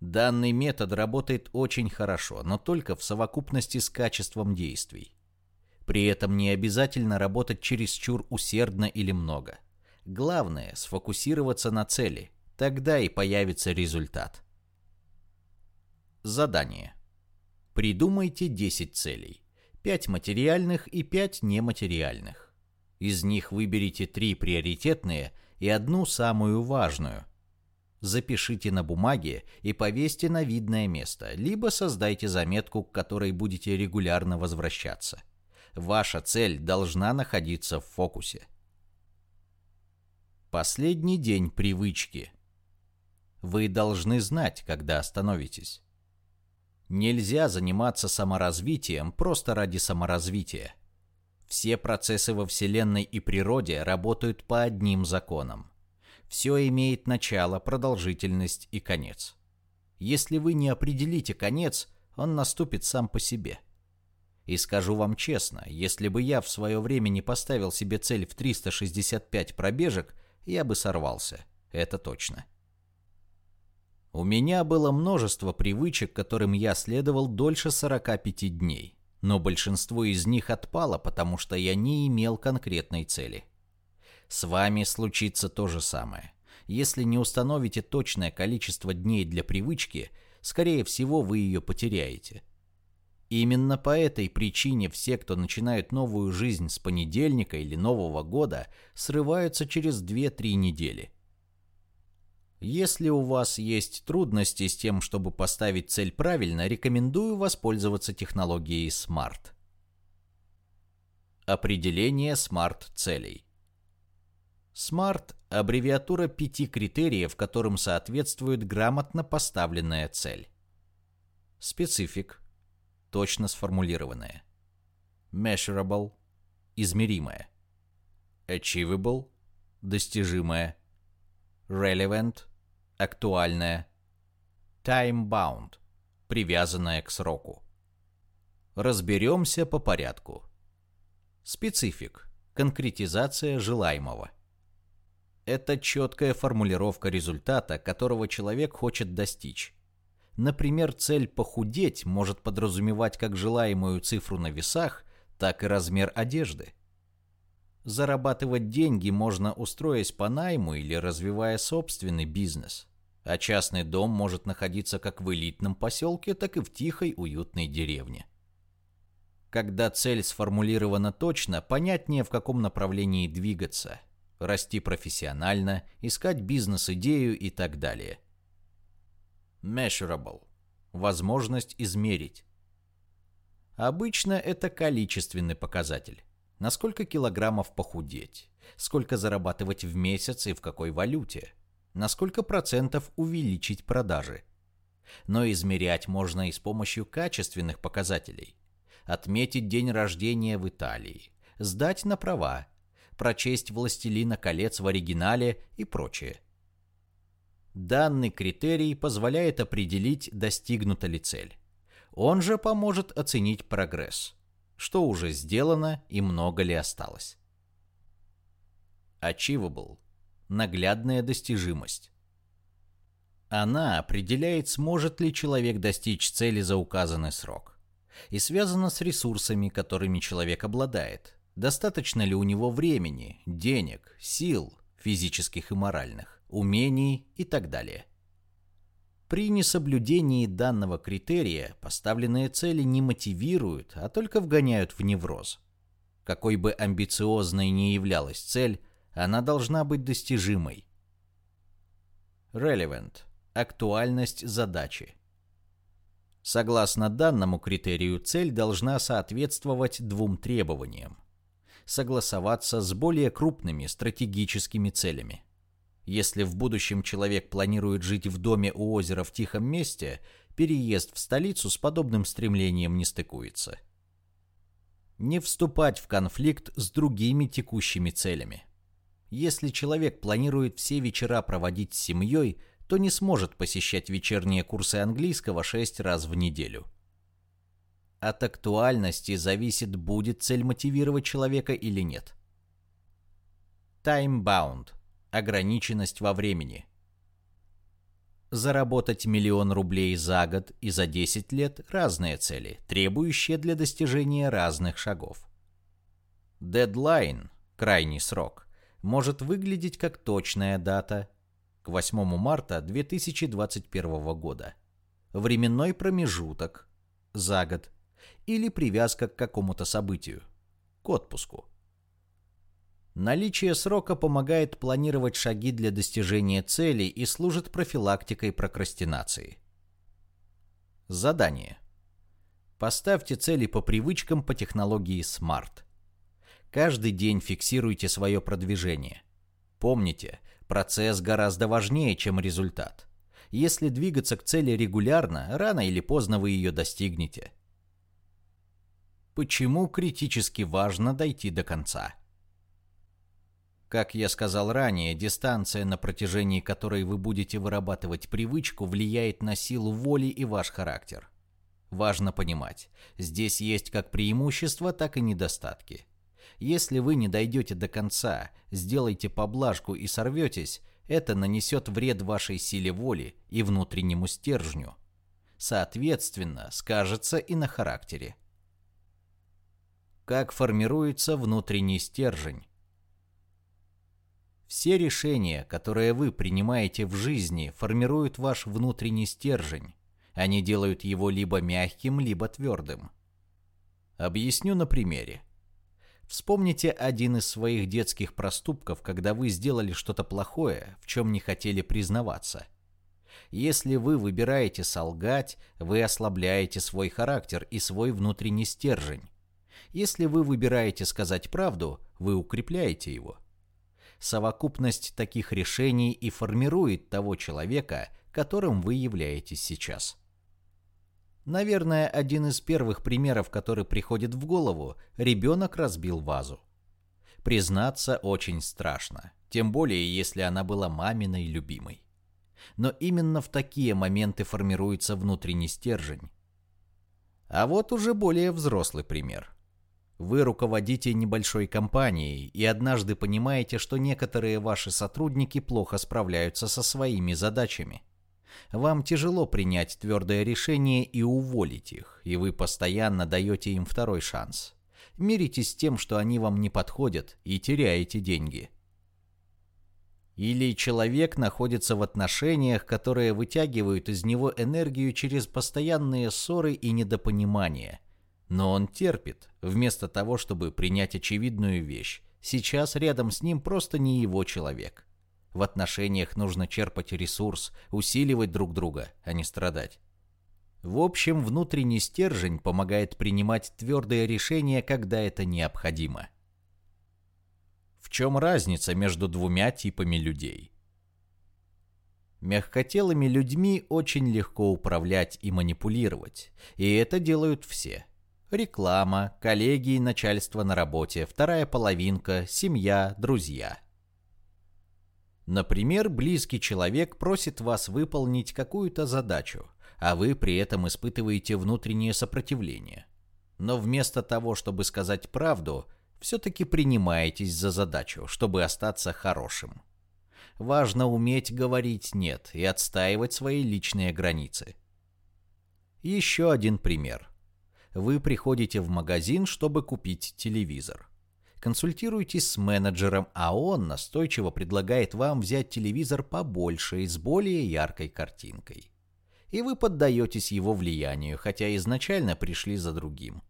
A: Данный метод работает очень хорошо, но только в совокупности с качеством действий. При этом не обязательно работать чересчур усердно или много. Главное – сфокусироваться на цели, тогда и появится результат. Задание. Придумайте 10 целей. 5 материальных и 5 нематериальных. Из них выберите 3 приоритетные и одну самую важную. Запишите на бумаге и повесьте на видное место, либо создайте заметку, к которой будете регулярно возвращаться. Ваша цель должна находиться в фокусе. Последний день привычки. Вы должны знать, когда остановитесь. Нельзя заниматься саморазвитием просто ради саморазвития. Все процессы во Вселенной и природе работают по одним законам. Все имеет начало, продолжительность и конец. Если вы не определите конец, он наступит сам по себе – и скажу вам честно, если бы я в свое время не поставил себе цель в 365 пробежек, я бы сорвался. Это точно. У меня было множество привычек, которым я следовал дольше 45 дней. Но большинство из них отпало, потому что я не имел конкретной цели. С вами случится то же самое. Если не установите точное количество дней для привычки, скорее всего, вы ее потеряете. Именно по этой причине все, кто начинает новую жизнь с понедельника или Нового года, срываются через 2-3 недели. Если у вас есть трудности с тем, чтобы поставить цель правильно, рекомендую воспользоваться технологией SMART. Определение SMART-целей. SMART – аббревиатура пяти критериев, которым соответствует грамотно поставленная цель. Специфик – точно сформулированное. Measurable – измеримое. Achievable – достижимое. Relevant – актуальное. Time-bound – привязанное к сроку. Разберемся по порядку. Специфик – конкретизация желаемого. Это четкая формулировка результата, которого человек хочет достичь Например, цель похудеть может подразумевать как желаемую цифру на весах, так и размер одежды. Зарабатывать деньги можно устроясь по найму или развивая собственный бизнес. А частный дом может находиться как в элитном поселке, так и в тихой уютной деревне. Когда цель сформулирована точно, понятнее в каком направлении двигаться, расти профессионально, искать бизнес-идею и так далее – Measurable – возможность измерить. Обычно это количественный показатель. Насколько килограммов похудеть, сколько зарабатывать в месяц и в какой валюте, на сколько процентов увеличить продажи. Но измерять можно и с помощью качественных показателей. Отметить день рождения в Италии, сдать на права, прочесть «Властелина колец» в оригинале и прочее. Данный критерий позволяет определить, достигнута ли цель. Он же поможет оценить прогресс, что уже сделано и много ли осталось. Achievable – наглядная достижимость. Она определяет, сможет ли человек достичь цели за указанный срок. И связана с ресурсами, которыми человек обладает. Достаточно ли у него времени, денег, сил, физических и моральных умений и так далее. При несоблюдении данного критерия поставленные цели не мотивируют, а только вгоняют в невроз. Какой бы амбициозной ни являлась цель, она должна быть достижимой. Relevant – актуальность задачи. Согласно данному критерию, цель должна соответствовать двум требованиям. Согласоваться с более крупными стратегическими целями – если в будущем человек планирует жить в доме у озера в тихом месте, переезд в столицу с подобным стремлением не стыкуется. Не вступать в конфликт с другими текущими целями. Если человек планирует все вечера проводить с семьей, то не сможет посещать вечерние курсы английского 6 раз в неделю. От актуальности зависит, будет цель мотивировать человека или нет. Time-bound ограниченность во времени. Заработать миллион рублей за год и за 10 лет – разные цели, требующие для достижения разных шагов. Дедлайн – крайний срок – может выглядеть как точная дата к 8 марта 2021 года, временной промежуток – за год или привязка к какому-то событию – к отпуску. Наличие срока помогает планировать шаги для достижения цели и служит профилактикой прокрастинации. Задание. Поставьте цели по привычкам по технологии SMART. Каждый день фиксируйте свое продвижение. Помните, процесс гораздо важнее, чем результат. Если двигаться к цели регулярно, рано или поздно вы ее достигнете. Почему критически важно дойти до конца? Как я сказал ранее, дистанция, на протяжении которой вы будете вырабатывать привычку, влияет на силу воли и ваш характер. Важно понимать, здесь есть как преимущества, так и недостатки. Если вы не дойдете до конца, сделаете поблажку и сорветесь, это нанесет вред вашей силе воли и внутреннему стержню. Соответственно, скажется и на характере. Как формируется внутренний стержень? Все решения, которые вы принимаете в жизни, формируют ваш внутренний стержень. Они делают его либо мягким, либо твердым. Объясню на примере. Вспомните один из своих детских проступков, когда вы сделали что-то плохое, в чем не хотели признаваться. Если вы выбираете солгать, вы ослабляете свой характер и свой внутренний стержень. Если вы выбираете сказать правду, вы укрепляете его. Совокупность таких решений и формирует того человека, которым вы являетесь сейчас. Наверное, один из первых примеров, который приходит в голову, ребенок разбил вазу. Признаться очень страшно, тем более если она была маминой любимой. Но именно в такие моменты формируется внутренний стержень. А вот уже более взрослый пример. Вы руководите небольшой компанией и однажды понимаете, что некоторые ваши сотрудники плохо справляются со своими задачами. Вам тяжело принять твердое решение и уволить их, и вы постоянно даете им второй шанс. Миритесь с тем, что они вам не подходят, и теряете деньги. Или человек находится в отношениях, которые вытягивают из него энергию через постоянные ссоры и недопонимания. Но он терпит, вместо того, чтобы принять очевидную вещь. Сейчас рядом с ним просто не его человек. В отношениях нужно черпать ресурс, усиливать друг друга, а не страдать. В общем, внутренний стержень помогает принимать твердые решения, когда это необходимо. В чем разница между двумя типами людей? Мягкотелыми людьми очень легко управлять и манипулировать, и это делают все. Реклама, коллеги и начальство на работе, вторая половинка, семья, друзья – Например, близкий человек просит вас выполнить какую-то задачу, а вы при этом испытываете внутреннее сопротивление. Но вместо того, чтобы сказать правду, все-таки принимаетесь за задачу, чтобы остаться хорошим. Важно уметь говорить «нет» и отстаивать свои личные границы. Еще один пример. Вы приходите в магазин, чтобы купить телевизор консультируйтесь с менеджером, а он настойчиво предлагает вам взять телевизор побольше и с более яркой картинкой. И вы поддаетесь его влиянию, хотя изначально пришли за другим.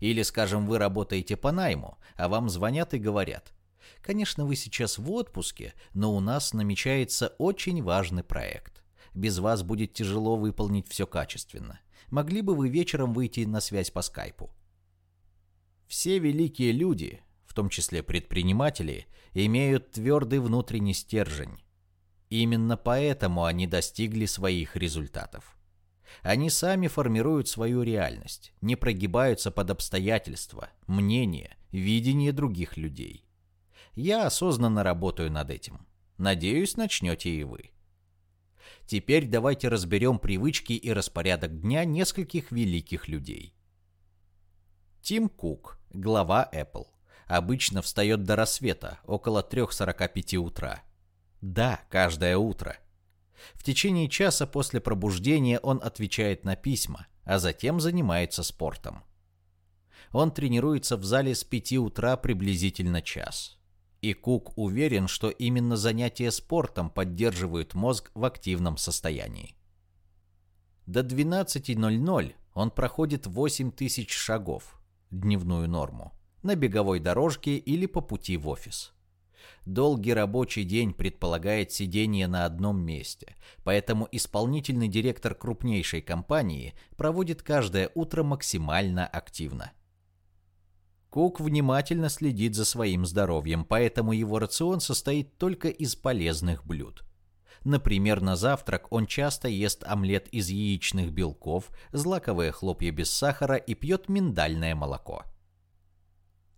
A: Или, скажем, вы работаете по найму, а вам звонят и говорят, «Конечно, вы сейчас в отпуске, но у нас намечается очень важный проект. Без вас будет тяжело выполнить все качественно. Могли бы вы вечером выйти на связь по скайпу?» Все великие люди, в том числе предприниматели, имеют твердый внутренний стержень. Именно поэтому они достигли своих результатов. Они сами формируют свою реальность, не прогибаются под обстоятельства, мнения, видение других людей. Я осознанно работаю над этим. Надеюсь, начнете и вы. Теперь давайте разберем привычки и распорядок дня нескольких великих людей. Тим Кук, глава Apple, обычно встает до рассвета, около 3.45 утра. Да, каждое утро. В течение часа после пробуждения он отвечает на письма, а затем занимается спортом. Он тренируется в зале с 5 утра приблизительно час. И Кук уверен, что именно занятия спортом поддерживают мозг в активном состоянии. До 12.00 он проходит 8000 шагов, дневную норму, на беговой дорожке или по пути в офис. Долгий рабочий день предполагает сидение на одном месте, поэтому исполнительный директор крупнейшей компании проводит каждое утро максимально активно. Кук внимательно следит за своим здоровьем, поэтому его рацион состоит только из полезных блюд. Например, на завтрак он часто ест омлет из яичных белков, злаковые хлопья без сахара и пьет миндальное молоко.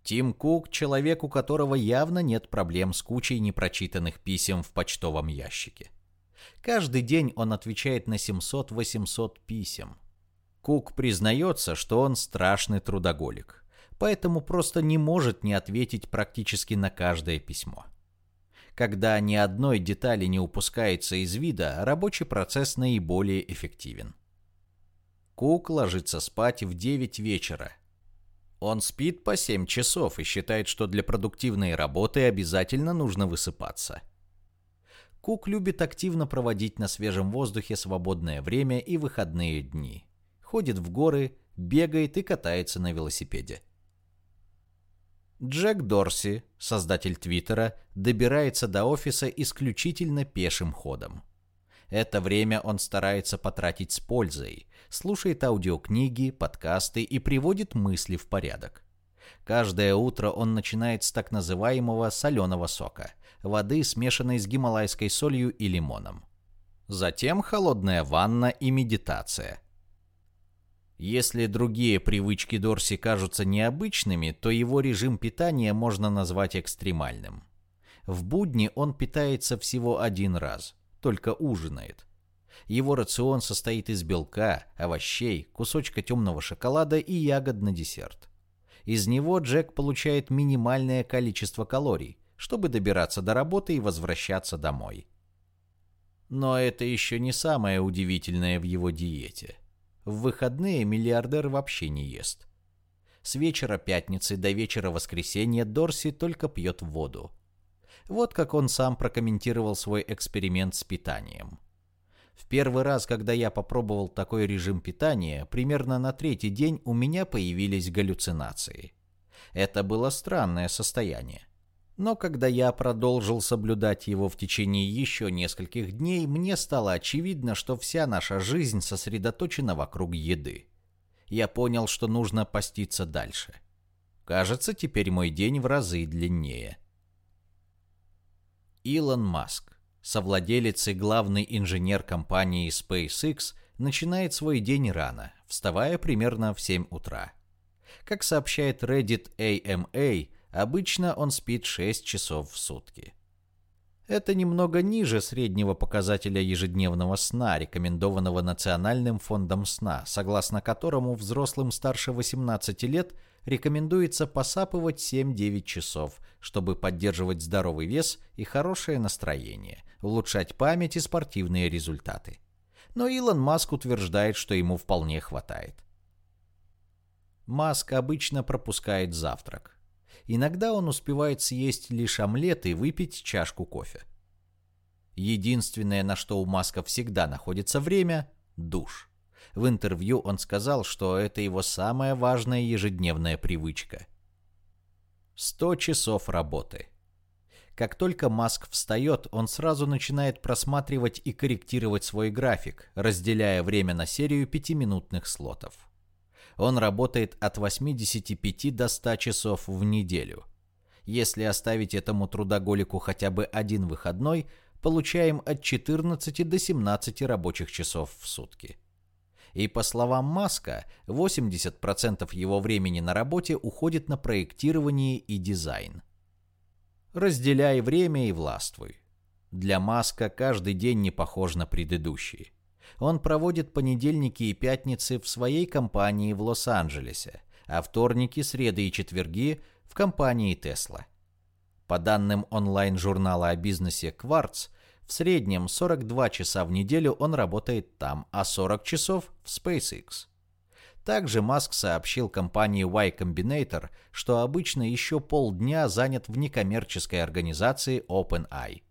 A: Тим Кук – человек, у которого явно нет проблем с кучей непрочитанных писем в почтовом ящике. Каждый день он отвечает на 700-800 писем. Кук признается, что он страшный трудоголик, поэтому просто не может не ответить практически на каждое письмо. Когда ни одной детали не упускается из вида, рабочий процесс наиболее эффективен. Кук ложится спать в 9 вечера. Он спит по 7 часов и считает, что для продуктивной работы обязательно нужно высыпаться. Кук любит активно проводить на свежем воздухе свободное время и выходные дни. Ходит в горы, бегает и катается на велосипеде. Джек Дорси, создатель Твиттера, добирается до офиса исключительно пешим ходом. Это время он старается потратить с пользой, слушает аудиокниги, подкасты и приводит мысли в порядок. Каждое утро он начинает с так называемого соленого сока, воды, смешанной с гималайской солью и лимоном. Затем холодная ванна и медитация. Если другие привычки Дорси кажутся необычными, то его режим питания можно назвать экстремальным. В будни он питается всего один раз, только ужинает. Его рацион состоит из белка, овощей, кусочка темного шоколада и ягод на десерт. Из него Джек получает минимальное количество калорий, чтобы добираться до работы и возвращаться домой. Но это еще не самое удивительное в его диете. В выходные миллиардер вообще не ест. С вечера пятницы до вечера воскресенья Дорси только пьет воду. Вот как он сам прокомментировал свой эксперимент с питанием. В первый раз, когда я попробовал такой режим питания, примерно на третий день у меня появились галлюцинации. Это было странное состояние. Но когда я продолжил соблюдать его в течение еще нескольких дней, мне стало очевидно, что вся наша жизнь сосредоточена вокруг еды. Я понял, что нужно поститься дальше. Кажется, теперь мой день в разы длиннее. Илон Маск совладелец и главный инженер компании SpaceX, начинает свой день рано, вставая примерно в 7 утра. Как сообщает Reddit AMA, обычно он спит 6 часов в сутки. Это немного ниже среднего показателя ежедневного сна, рекомендованного Национальным фондом сна, согласно которому взрослым старше 18 лет рекомендуется посапывать 7-9 часов, чтобы поддерживать здоровый вес и хорошее настроение, улучшать память и спортивные результаты. Но Илон Маск утверждает, что ему вполне хватает. Маск обычно пропускает завтрак. Иногда он успевает съесть лишь омлет и выпить чашку кофе. Единственное, на что у Маска всегда находится время – душ. В интервью он сказал, что это его самая важная ежедневная привычка. 100 часов работы. Как только Маск встает, он сразу начинает просматривать и корректировать свой график, разделяя время на серию пятиминутных слотов он работает от 85 до 100 часов в неделю. Если оставить этому трудоголику хотя бы один выходной, получаем от 14 до 17 рабочих часов в сутки. И по словам Маска, 80% его времени на работе уходит на проектирование и дизайн. Разделяй время и властвуй. Для Маска каждый день не похож на предыдущий он проводит понедельники и пятницы в своей компании в Лос-Анджелесе, а вторники, среды и четверги в компании Tesla. По данным онлайн-журнала о бизнесе Quartz, в среднем 42 часа в неделю он работает там, а 40 часов в SpaceX. Также Маск сообщил компании Y Combinator, что обычно еще полдня занят в некоммерческой организации OpenAI.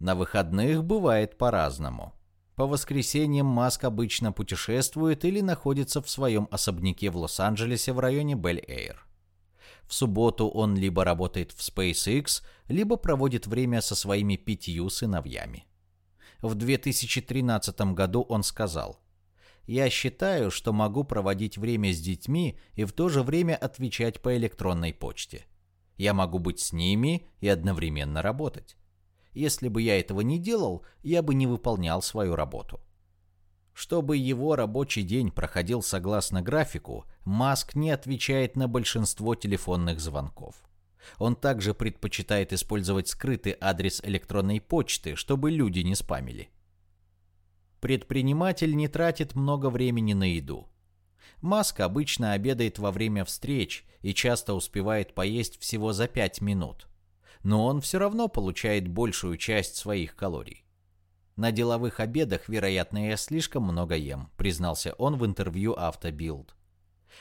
A: На выходных бывает по-разному. По воскресеньям Маск обычно путешествует или находится в своем особняке в Лос-Анджелесе в районе Бель-Эйр. В субботу он либо работает в SpaceX, либо проводит время со своими пятью сыновьями. В 2013 году он сказал, «Я считаю, что могу проводить время с детьми и в то же время отвечать по электронной почте. Я могу быть с ними и одновременно работать. Если бы я этого не делал, я бы не выполнял свою работу. Чтобы его рабочий день проходил согласно графику, Маск не отвечает на большинство телефонных звонков. Он также предпочитает использовать скрытый адрес электронной почты, чтобы люди не спамили. Предприниматель не тратит много времени на еду. Маск обычно обедает во время встреч и часто успевает поесть всего за 5 минут но он все равно получает большую часть своих калорий. На деловых обедах, вероятно, я слишком много ем, признался он в интервью Автобилд.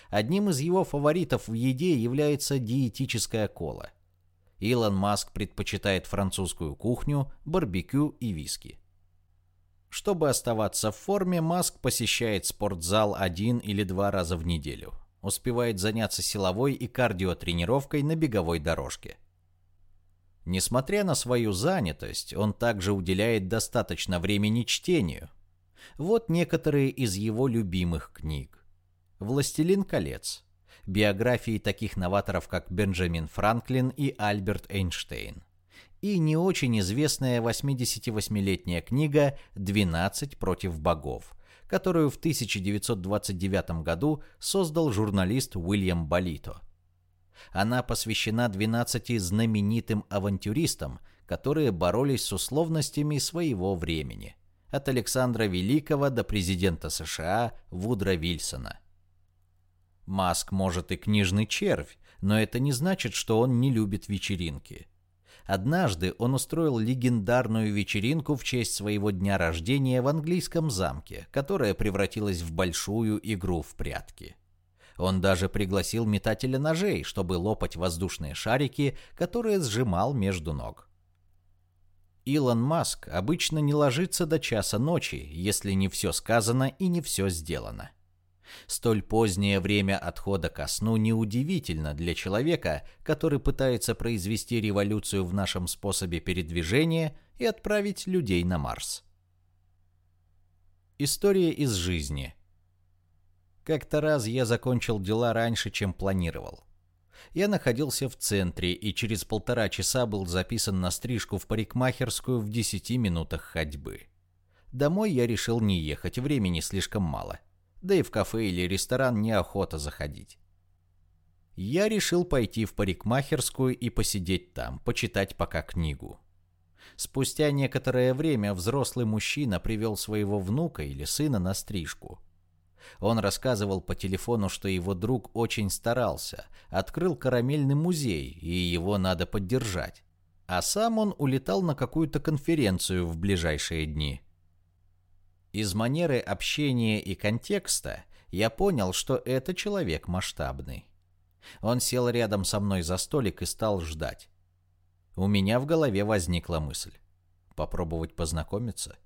A: Одним из его фаворитов в еде является диетическая кола. Илон Маск предпочитает французскую кухню, барбекю и виски. Чтобы оставаться в форме, Маск посещает спортзал один или два раза в неделю. Успевает заняться силовой и кардиотренировкой на беговой дорожке. Несмотря на свою занятость, он также уделяет достаточно времени чтению. Вот некоторые из его любимых книг. «Властелин колец», биографии таких новаторов, как Бенджамин Франклин и Альберт Эйнштейн, и не очень известная 88-летняя книга «12 против богов», которую в 1929 году создал журналист Уильям Болито – она посвящена 12 знаменитым авантюристам, которые боролись с условностями своего времени. От Александра Великого до президента США Вудра Вильсона. Маск может и книжный червь, но это не значит, что он не любит вечеринки. Однажды он устроил легендарную вечеринку в честь своего дня рождения в английском замке, которая превратилась в большую игру в прятки. Он даже пригласил метателя ножей, чтобы лопать воздушные шарики, которые сжимал между ног. Илон Маск обычно не ложится до часа ночи, если не все сказано и не все сделано. Столь позднее время отхода ко сну неудивительно для человека, который пытается произвести революцию в нашем способе передвижения и отправить людей на Марс. История из жизни – как-то раз я закончил дела раньше, чем планировал. Я находился в центре и через полтора часа был записан на стрижку в парикмахерскую в 10 минутах ходьбы. Домой я решил не ехать, времени слишком мало. Да и в кафе или ресторан неохота заходить. Я решил пойти в парикмахерскую и посидеть там, почитать пока книгу. Спустя некоторое время взрослый мужчина привел своего внука или сына на стрижку – он рассказывал по телефону, что его друг очень старался, открыл карамельный музей, и его надо поддержать. А сам он улетал на какую-то конференцию в ближайшие дни. Из манеры общения и контекста я понял, что это человек масштабный. Он сел рядом со мной за столик и стал ждать. У меня в голове возникла мысль. Попробовать познакомиться?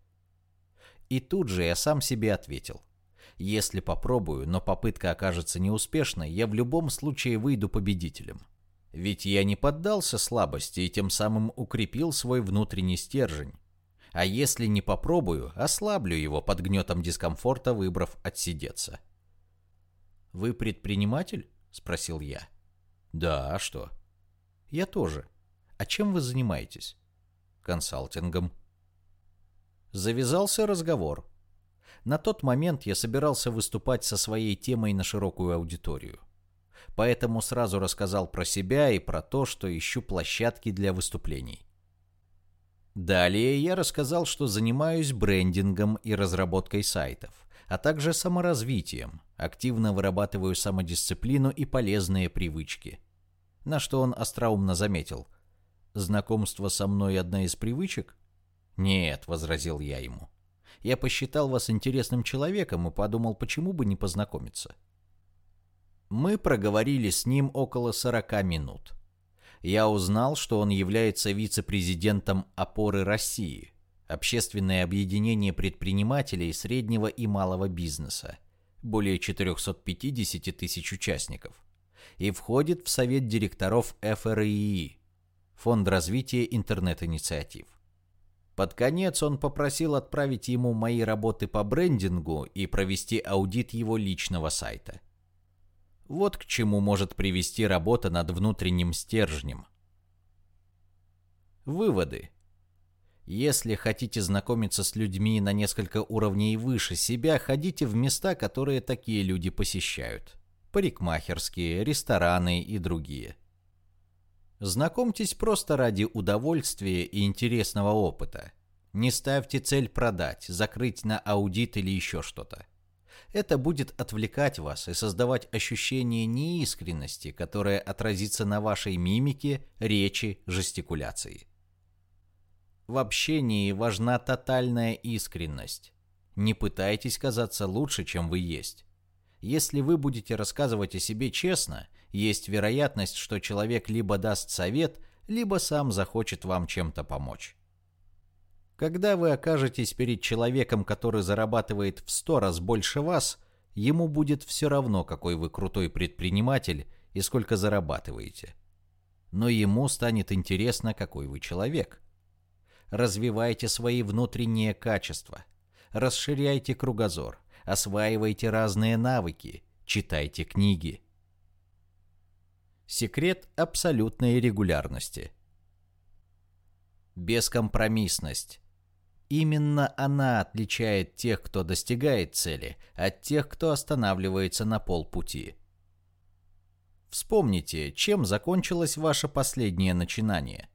A: И тут же я сам себе ответил – если попробую, но попытка окажется неуспешной, я в любом случае выйду победителем. Ведь я не поддался слабости и тем самым укрепил свой внутренний стержень. А если не попробую, ослаблю его под гнетом дискомфорта, выбрав отсидеться. «Вы предприниматель?» – спросил я. «Да, а что?» «Я тоже. А чем вы занимаетесь?» «Консалтингом». Завязался разговор. На тот момент я собирался выступать со своей темой на широкую аудиторию. Поэтому сразу рассказал про себя и про то, что ищу площадки для выступлений. Далее я рассказал, что занимаюсь брендингом и разработкой сайтов, а также саморазвитием, активно вырабатываю самодисциплину и полезные привычки. На что он остроумно заметил. «Знакомство со мной одна из привычек?» «Нет», — возразил я ему. Я посчитал вас интересным человеком и подумал, почему бы не познакомиться. Мы проговорили с ним около 40 минут. Я узнал, что он является вице-президентом «Опоры России», общественное объединение предпринимателей среднего и малого бизнеса, более 450 тысяч участников, и входит в совет директоров ФРИИ, Фонд развития интернет-инициатив. Под конец он попросил отправить ему мои работы по брендингу и провести аудит его личного сайта. Вот к чему может привести работа над внутренним стержнем. Выводы. Если хотите знакомиться с людьми на несколько уровней выше себя, ходите в места, которые такие люди посещают. Парикмахерские, рестораны и другие. Знакомьтесь просто ради удовольствия и интересного опыта. Не ставьте цель продать, закрыть на аудит или еще что-то. Это будет отвлекать вас и создавать ощущение неискренности, которое отразится на вашей мимике, речи, жестикуляции. В общении важна тотальная искренность. Не пытайтесь казаться лучше, чем вы есть. Если вы будете рассказывать о себе честно, есть вероятность, что человек либо даст совет, либо сам захочет вам чем-то помочь. Когда вы окажетесь перед человеком, который зарабатывает в сто раз больше вас, ему будет все равно, какой вы крутой предприниматель и сколько зарабатываете. Но ему станет интересно, какой вы человек. Развивайте свои внутренние качества, расширяйте кругозор, осваивайте разные навыки, читайте книги. Секрет абсолютной регулярности. Бескомпромиссность. Именно она отличает тех, кто достигает цели, от тех, кто останавливается на полпути. Вспомните, чем закончилось ваше последнее начинание.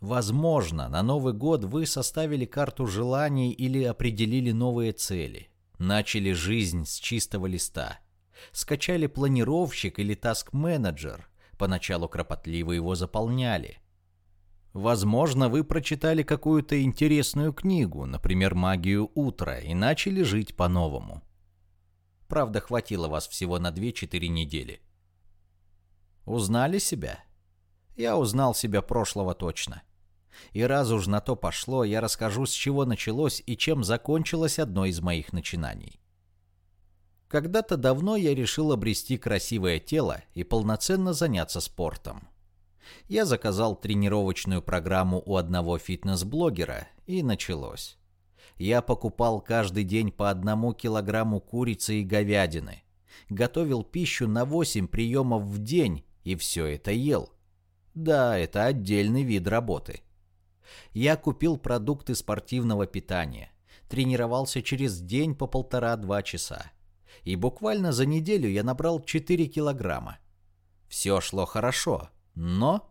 A: Возможно, на Новый год вы составили карту желаний или определили новые цели, начали жизнь с чистого листа, скачали планировщик или таск-менеджер, поначалу кропотливо его заполняли – Возможно, вы прочитали какую-то интересную книгу, например, «Магию утра», и начали жить по-новому. Правда, хватило вас всего на 2-4 недели. Узнали себя? Я узнал себя прошлого точно. И раз уж на то пошло, я расскажу, с чего началось и чем закончилось одно из моих начинаний. Когда-то давно я решил обрести красивое тело и полноценно заняться спортом. Я заказал тренировочную программу у одного фитнес-блогера, и началось. Я покупал каждый день по одному килограмму курицы и говядины. Готовил пищу на 8 приемов в день и все это ел. Да, это отдельный вид работы. Я купил продукты спортивного питания. Тренировался через день по полтора-два часа. И буквально за неделю я набрал 4 килограмма. Все шло хорошо, но...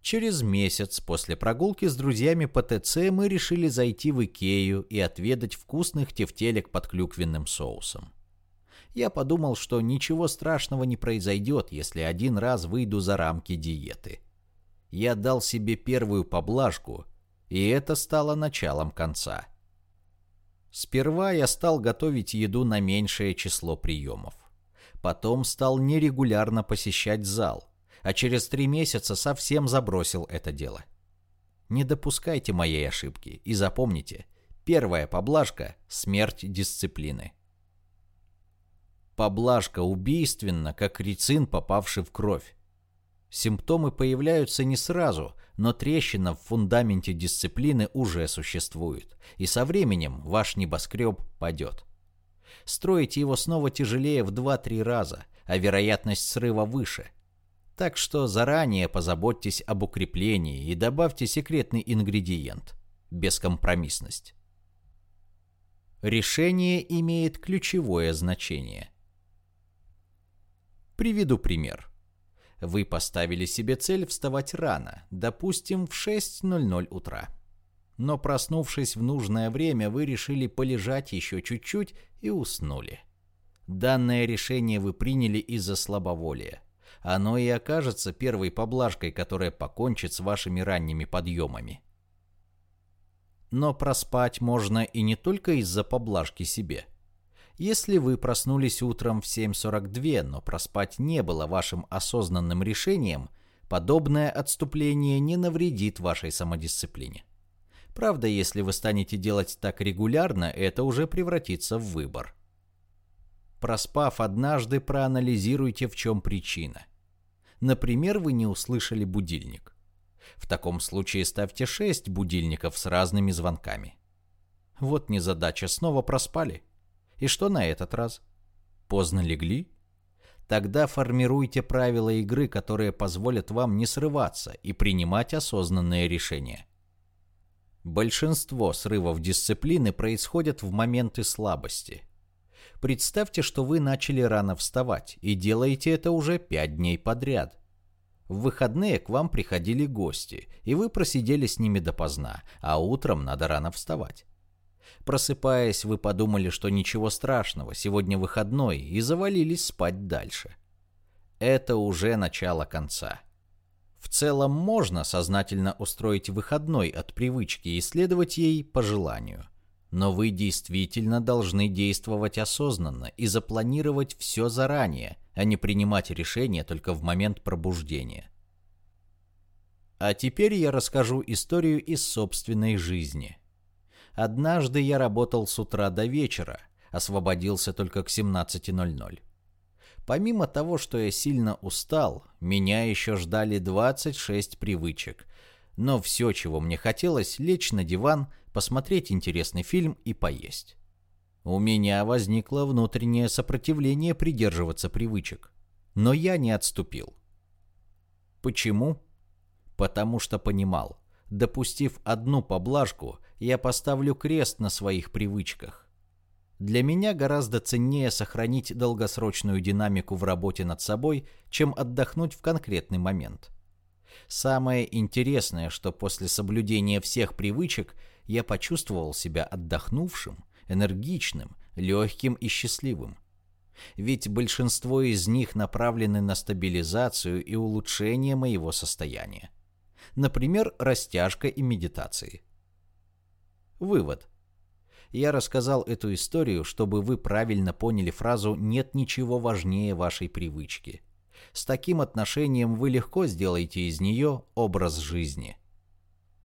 A: Через месяц после прогулки с друзьями по ТЦ мы решили зайти в Икею и отведать вкусных тефтелек под клюквенным соусом. Я подумал, что ничего страшного не произойдет, если один раз выйду за рамки диеты. Я дал себе первую поблажку, и это стало началом конца. Сперва я стал готовить еду на меньшее число приемов. Потом стал нерегулярно посещать зал – а через три месяца совсем забросил это дело. Не допускайте моей ошибки и запомните, первая поблажка – смерть дисциплины. Поблажка убийственна, как рицин, попавший в кровь. Симптомы появляются не сразу, но трещина в фундаменте дисциплины уже существует, и со временем ваш небоскреб падет. Строить его снова тяжелее в 2-3 раза, а вероятность срыва выше – так что заранее позаботьтесь об укреплении и добавьте секретный ингредиент – бескомпромиссность. Решение имеет ключевое значение. Приведу пример. Вы поставили себе цель вставать рано, допустим, в 6.00 утра. Но проснувшись в нужное время, вы решили полежать еще чуть-чуть и уснули. Данное решение вы приняли из-за слабоволия оно и окажется первой поблажкой, которая покончит с вашими ранними подъемами. Но проспать можно и не только из-за поблажки себе. Если вы проснулись утром в 7.42, но проспать не было вашим осознанным решением, подобное отступление не навредит вашей самодисциплине. Правда, если вы станете делать так регулярно, это уже превратится в выбор. Проспав однажды, проанализируйте, в чем причина – Например, вы не услышали будильник. В таком случае ставьте 6 будильников с разными звонками. Вот незадача, снова проспали. И что на этот раз? Поздно легли? Тогда формируйте правила игры, которые позволят вам не срываться и принимать осознанные решения. Большинство срывов дисциплины происходят в моменты слабости – Представьте, что вы начали рано вставать и делаете это уже пять дней подряд. В выходные к вам приходили гости, и вы просидели с ними допоздна, а утром надо рано вставать. Просыпаясь, вы подумали, что ничего страшного, сегодня выходной, и завалились спать дальше. Это уже начало конца. В целом можно сознательно устроить выходной от привычки и следовать ей по желанию – но вы действительно должны действовать осознанно и запланировать все заранее, а не принимать решения только в момент пробуждения. А теперь я расскажу историю из собственной жизни. Однажды я работал с утра до вечера, освободился только к 17.00. Помимо того, что я сильно устал, меня еще ждали 26 привычек. Но все, чего мне хотелось, лечь на диван, посмотреть интересный фильм и поесть. У меня возникло внутреннее сопротивление придерживаться привычек. Но я не отступил. Почему? Потому что понимал, допустив одну поблажку, я поставлю крест на своих привычках. Для меня гораздо ценнее сохранить долгосрочную динамику в работе над собой, чем отдохнуть в конкретный момент. Самое интересное, что после соблюдения всех привычек я почувствовал себя отдохнувшим, энергичным, легким и счастливым. Ведь большинство из них направлены на стабилизацию и улучшение моего состояния. Например, растяжка и медитации. Вывод – я рассказал эту историю, чтобы вы правильно поняли фразу «нет ничего важнее вашей привычки». С таким отношением вы легко сделаете из нее образ жизни –